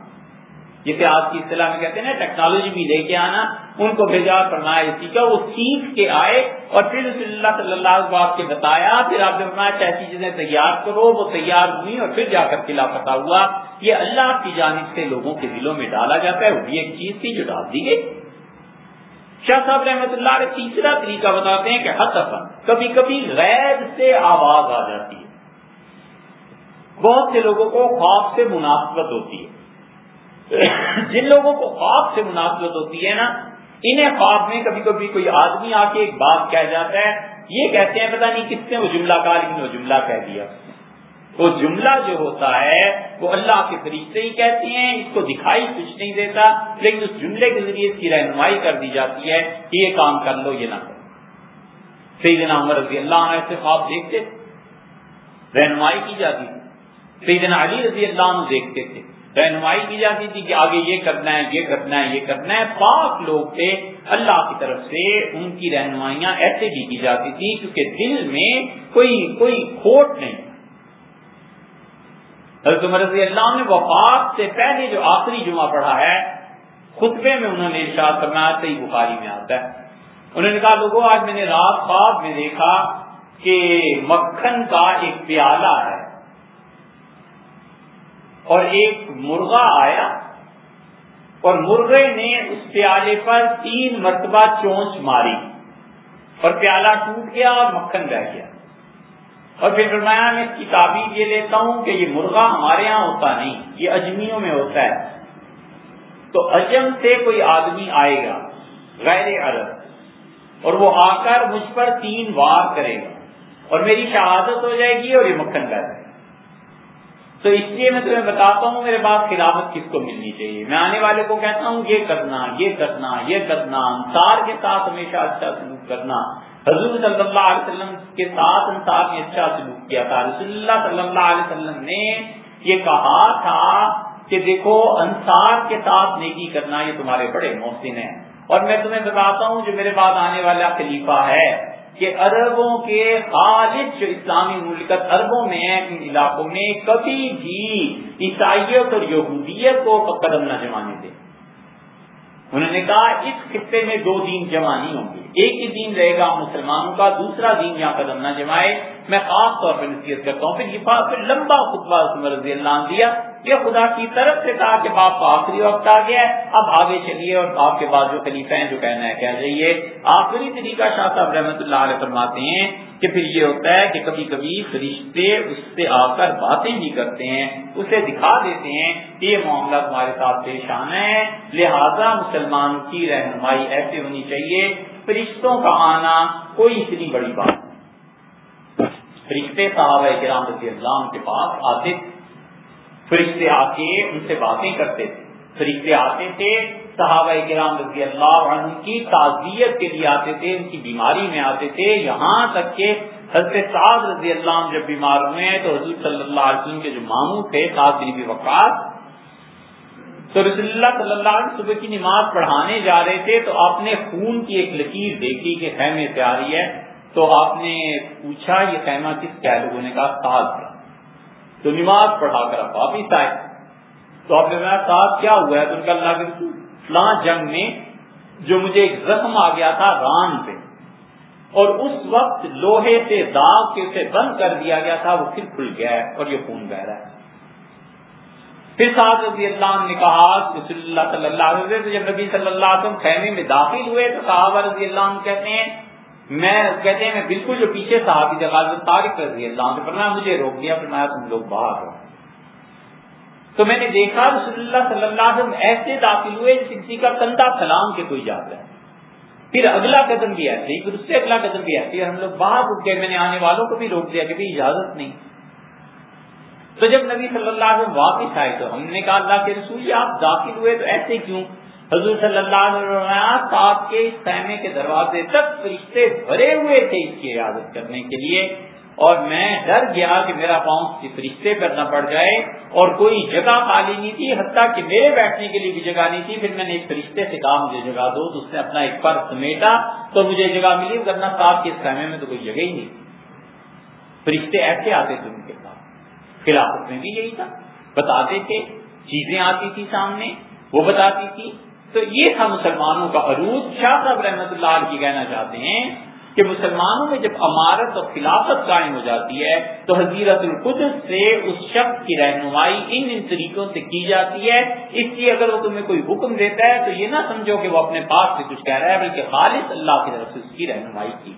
جسے آج کی اصطلاح میں کہتے ہیں نا، ٹیکنالوجی بھی لے کے آنا، ان کو بھیجا، فرمایا سیکھا، وہ سیکھ کے آئے، اور پھر رسول اللہ صلی اللہ علیہ وسلم کے بتایا، پھر آپ نے فرمایا ایسی چیزیں تیار کرو، وہ تیار ہوئی اور پھر جا کر قلعہ پتا ہوا۔ یہ اللہ کی جانب سے لوگوں کے دلوں میں ڈالا جاتا ہے، وہ بھی ایک چیز تھی جو ڈال دی گئی۔ شاہ صاحب رحمۃ اللہ علیہ تیسرا طریقہ بتاتے ہیں کہ حسف، کبھی کبھی غیر سے آواز آ جاتی ہے۔ بہت سے لوگوں کو خواب سے مناسبت ہوتی ہے۔ جن لوگوں کو خواب سے مناسبت ہوتی ہے نا، انہیں خواب میں کبھی کبھی کوئی آدمی آ کے ایک بات کہہ جاتا ہے۔ یہ کہتے ہیں پتا نہیں کس نے وہ جملہ کہا، لیکن وہ جملہ کہہ دیا۔ وہ جملہ جو ہوتا ہے وہ اللہ کے طریقے سے ہی کہتے ہیں، اس کو دکھائی کچھ نہیں دیتا، لیکن اس جملے کے ذریعے اس کی رہنمائی کر دی جاتی ہے کہ یہ کام کر لو، یہ نہ کرو۔ سیدنا عمر رضی اللہ عنہ سے خواب دیکھتے رہنمائی کی جاتی تھی۔ سیدنا علی رضی اللہ عنہ دیکھتے تھے، رہنمائی کی جاتی تھی کہ آگے یہ کرنا ہے، یہ کرنا ہے، یہ کرنا ہے۔ پاک لوگ تھے، اللہ کی طرف سے ان کی رہنمائیاں ایسے بھی کی جاتی تھی کیونکہ دل میں کوئی کوئی کھوٹ نہیں۔ حضرت عمر رضی اللہ نے وفات سے پہلے جو آخری جمعہ پڑھا ہے، خطبے میں انہوں نے ارشاد کرنا صحیح بخاری میں آتا ہے۔ انہوں نے کہا، لوگوں، آج میں نے رات خواب میں دیکھا کہ مکھن کا ایک پیالہ ہے۔ اور ایک مرغا آیا اور مرغے نے اس پیالے پر تین مرتبہ چونچ ماری اور پیالہ ٹوٹ گیا اور مکھن رہ گیا۔ اور پھر فرمایا میں اس کی تعبیر یہ لیتا ہوں کہ یہ مرغا ہمارے یہاں ہوتا نہیں، یہ اجمیوں میں ہوتا ہے۔ تو اجم سے کوئی آدمی آئے گا، غیر عرب، اور وہ آ کر مجھ پر تین وار کرے گا، اور میری شہادت ہو جائے گی اور یہ مکھن کر جائے تو اس لیے میں تمہیں بتاتا ہوں میرے پاس خلافت کس کو ملنی چاہیے۔ میں آنے والے کو کہتا ہوں، یہ کرنا یہ کرنا یہ کرنا انسار کے ساتھ ہمیشہ اچھا سلوک کرنا۔ حضور صلی اللہ علیہ وسلم کے ساتھ انصاف نے اچھا سلوک کیا تھا۔ رسول اللہ صلی اللہ علیہ وسلم نے یہ کہا تھا کہ دیکھو انصار کے ساتھ نیکی کرنا یہ تمہارے بڑے محسن ہیں۔ اور میں تمہیں بتاتا ہوں، جو میرے بعد آنے والا خلیفہ ہے، کہ اربوں کے خالد، جو اسلامی ملکت اربوں میں ہے، ان علاقوں میں کبھی بھی عیسائیت اور یہودیت کو قدم نہ جمانے انہوں نے کہا اس خطے میں دو دین جمع نہیں ہوں گے۔ ایک ہی دین رہے گا مسلمانوں کا، دوسرا دین یہاں قدم نہ جمائے میں خاص طور پر نصیحت کرتا ہوں پھر یہ پھر لمبا خطبہ رضی اللہ عنہ دیا۔ یہ خدا کی طرف سے کہا کہ باپ کا آخری وقت آ گیا ہے، اب آگے چلیے اور آپ کے بعد جو خلیفہ ہیں، جو کہنا ہے، کہہ جائیے۔ آخری طریقہ شاہ صاحب رحمۃ اللہ علیہ فرماتے ہیں کہ پھر یہ ہوتا ہے کہ کبھی کبھی فرشتے اس سے آ کر باتیں بھی کرتے ہیں، اسے دکھا دیتے ہیں کہ یہ معاملہ تمہارے ساتھ پیش آنا ہے۔ لہذا مسلمان کی رہنمائی ایسے ہونی چاہیے۔ فرشتوں کا آنا کوئی اتنی بڑی بات نہیں فرشتے صاحب کرام رضی اللہ کے پاس آتے فرشتے آ کے ان سے باتیں کرتے تھے۔ فرشتے آتے تھے، صحابہ کرام رضی اللہ عنہ کی تعزیت کے لیے آتے تھے، ان کی بیماری میں آتے تھے۔ یہاں تک کہ حضرت سعد رضی اللہ عنہ جب بیمار ہوئے تو حضور صلی اللہ علیہ وسلم کے جو ماموں تھے، سعد بن وقات تو رضی اللہ صلی اللہ علیہ صبح کی نماز پڑھانے جا رہے تھے تو آپ نے خون کی ایک لکیر دیکھی کہ خیمے سے آ رہی ہے۔ تو آپ نے پوچھا یہ خیمہ کس کہہ لوگوں نے کہا سعد کا تو نماز پڑھا کر آپ واپس آئے۔ تو آپ نے کہا کیا ہوا ہے؟ تو ان کا اللہ کے رسول فلاں جنگ میں جو مجھے ایک زخم آ گیا تھا ران پہ، اور اس وقت لوہے سے داغ کے اسے بند کر دیا گیا تھا، وہ پھر کھل گیا ہے اور یہ خون بہ رہا ہے۔ پھر سعد رضی اللہ عنہ نے کہا، رسول اللہ صلی اللہ علیہ وسلم جب نبی صلی اللہ علیہ وسلم خیمے میں داخل ہوئے تو صحابہ رضی اللہ عنہ کہتے ہیں میں کہتے ہیں میں بالکل جو پیچھے صحابی تھے جگہ طارق رضی اللہ عنہ، فرمایا مجھے روک دیا، فرمایا تم لوگ باہر ہو۔ تو میں نے دیکھا رسول اللہ صلی اللہ علیہ وسلم ایسے داخل ہوئے جس کسی کا کندھا سلام کے کوئی جاتا ہے۔ پھر اگلا قدم بھی ایسے ہی، پھر اس سے اگلا قدم بھی ایسے ہم لوگ باہر اٹھ گئے۔ میں نے آنے والوں کو بھی روک دیا کہ اجازت نہیں۔ تو جب نبی صلی اللہ علیہ وسلم واپس آئے تو ہم نے کہا اللہ کے رسول آپ داخل ہوئے تو ایسے کیوں؟ حضور صلی اللہ علیہ وسلم صاحب کے اس خیمے کے دروازے تک فرشتے بھرے ہوئے تھے اس کی عادت کرنے کے لیے۔ اور میں ڈر گیا کہ میرا پاؤں کسی پر نہ پڑ جائے اور کوئی جگہ خالی نہیں تھی، حتیٰ کہ میرے بیٹھنے کے لیے بھی جگہ نہیں تھی۔ پھر میں نے ایک فرشتے سے کہا، مجھے جگہ دو، تو اس نے اپنا ایک پر سمیٹا تو مجھے جگہ ملی ورنہ صاحب کے اس خیمے میں تو کوئی جگہ ہی نہیں۔ تھی فرشتے ایسے آتے تھے ان کے پاس خلافت میں بھی یہی تھا۔ بتاتے تھے، چیزیں آتی تھی سامنے، وہ بتاتی تھی۔ تو یہ تھا مسلمانوں کا عروج شاہ صاحب رحمت اللہ کی کہنا چاہتے ہیں کہ مسلمانوں میں جب امارت اور خلافت قائم ہو جاتی ہے تو حضیرت القدس سے اس شخص کی رہنمائی ان ان طریقوں سے کی جاتی ہے۔ اس لیے اگر وہ تمہیں کوئی حکم دیتا ہے تو یہ نہ سمجھو کہ وہ اپنے پاس سے کچھ کہہ رہا ہے، بلکہ خالص اللہ کی طرف سے اس کی رہنمائی کی۔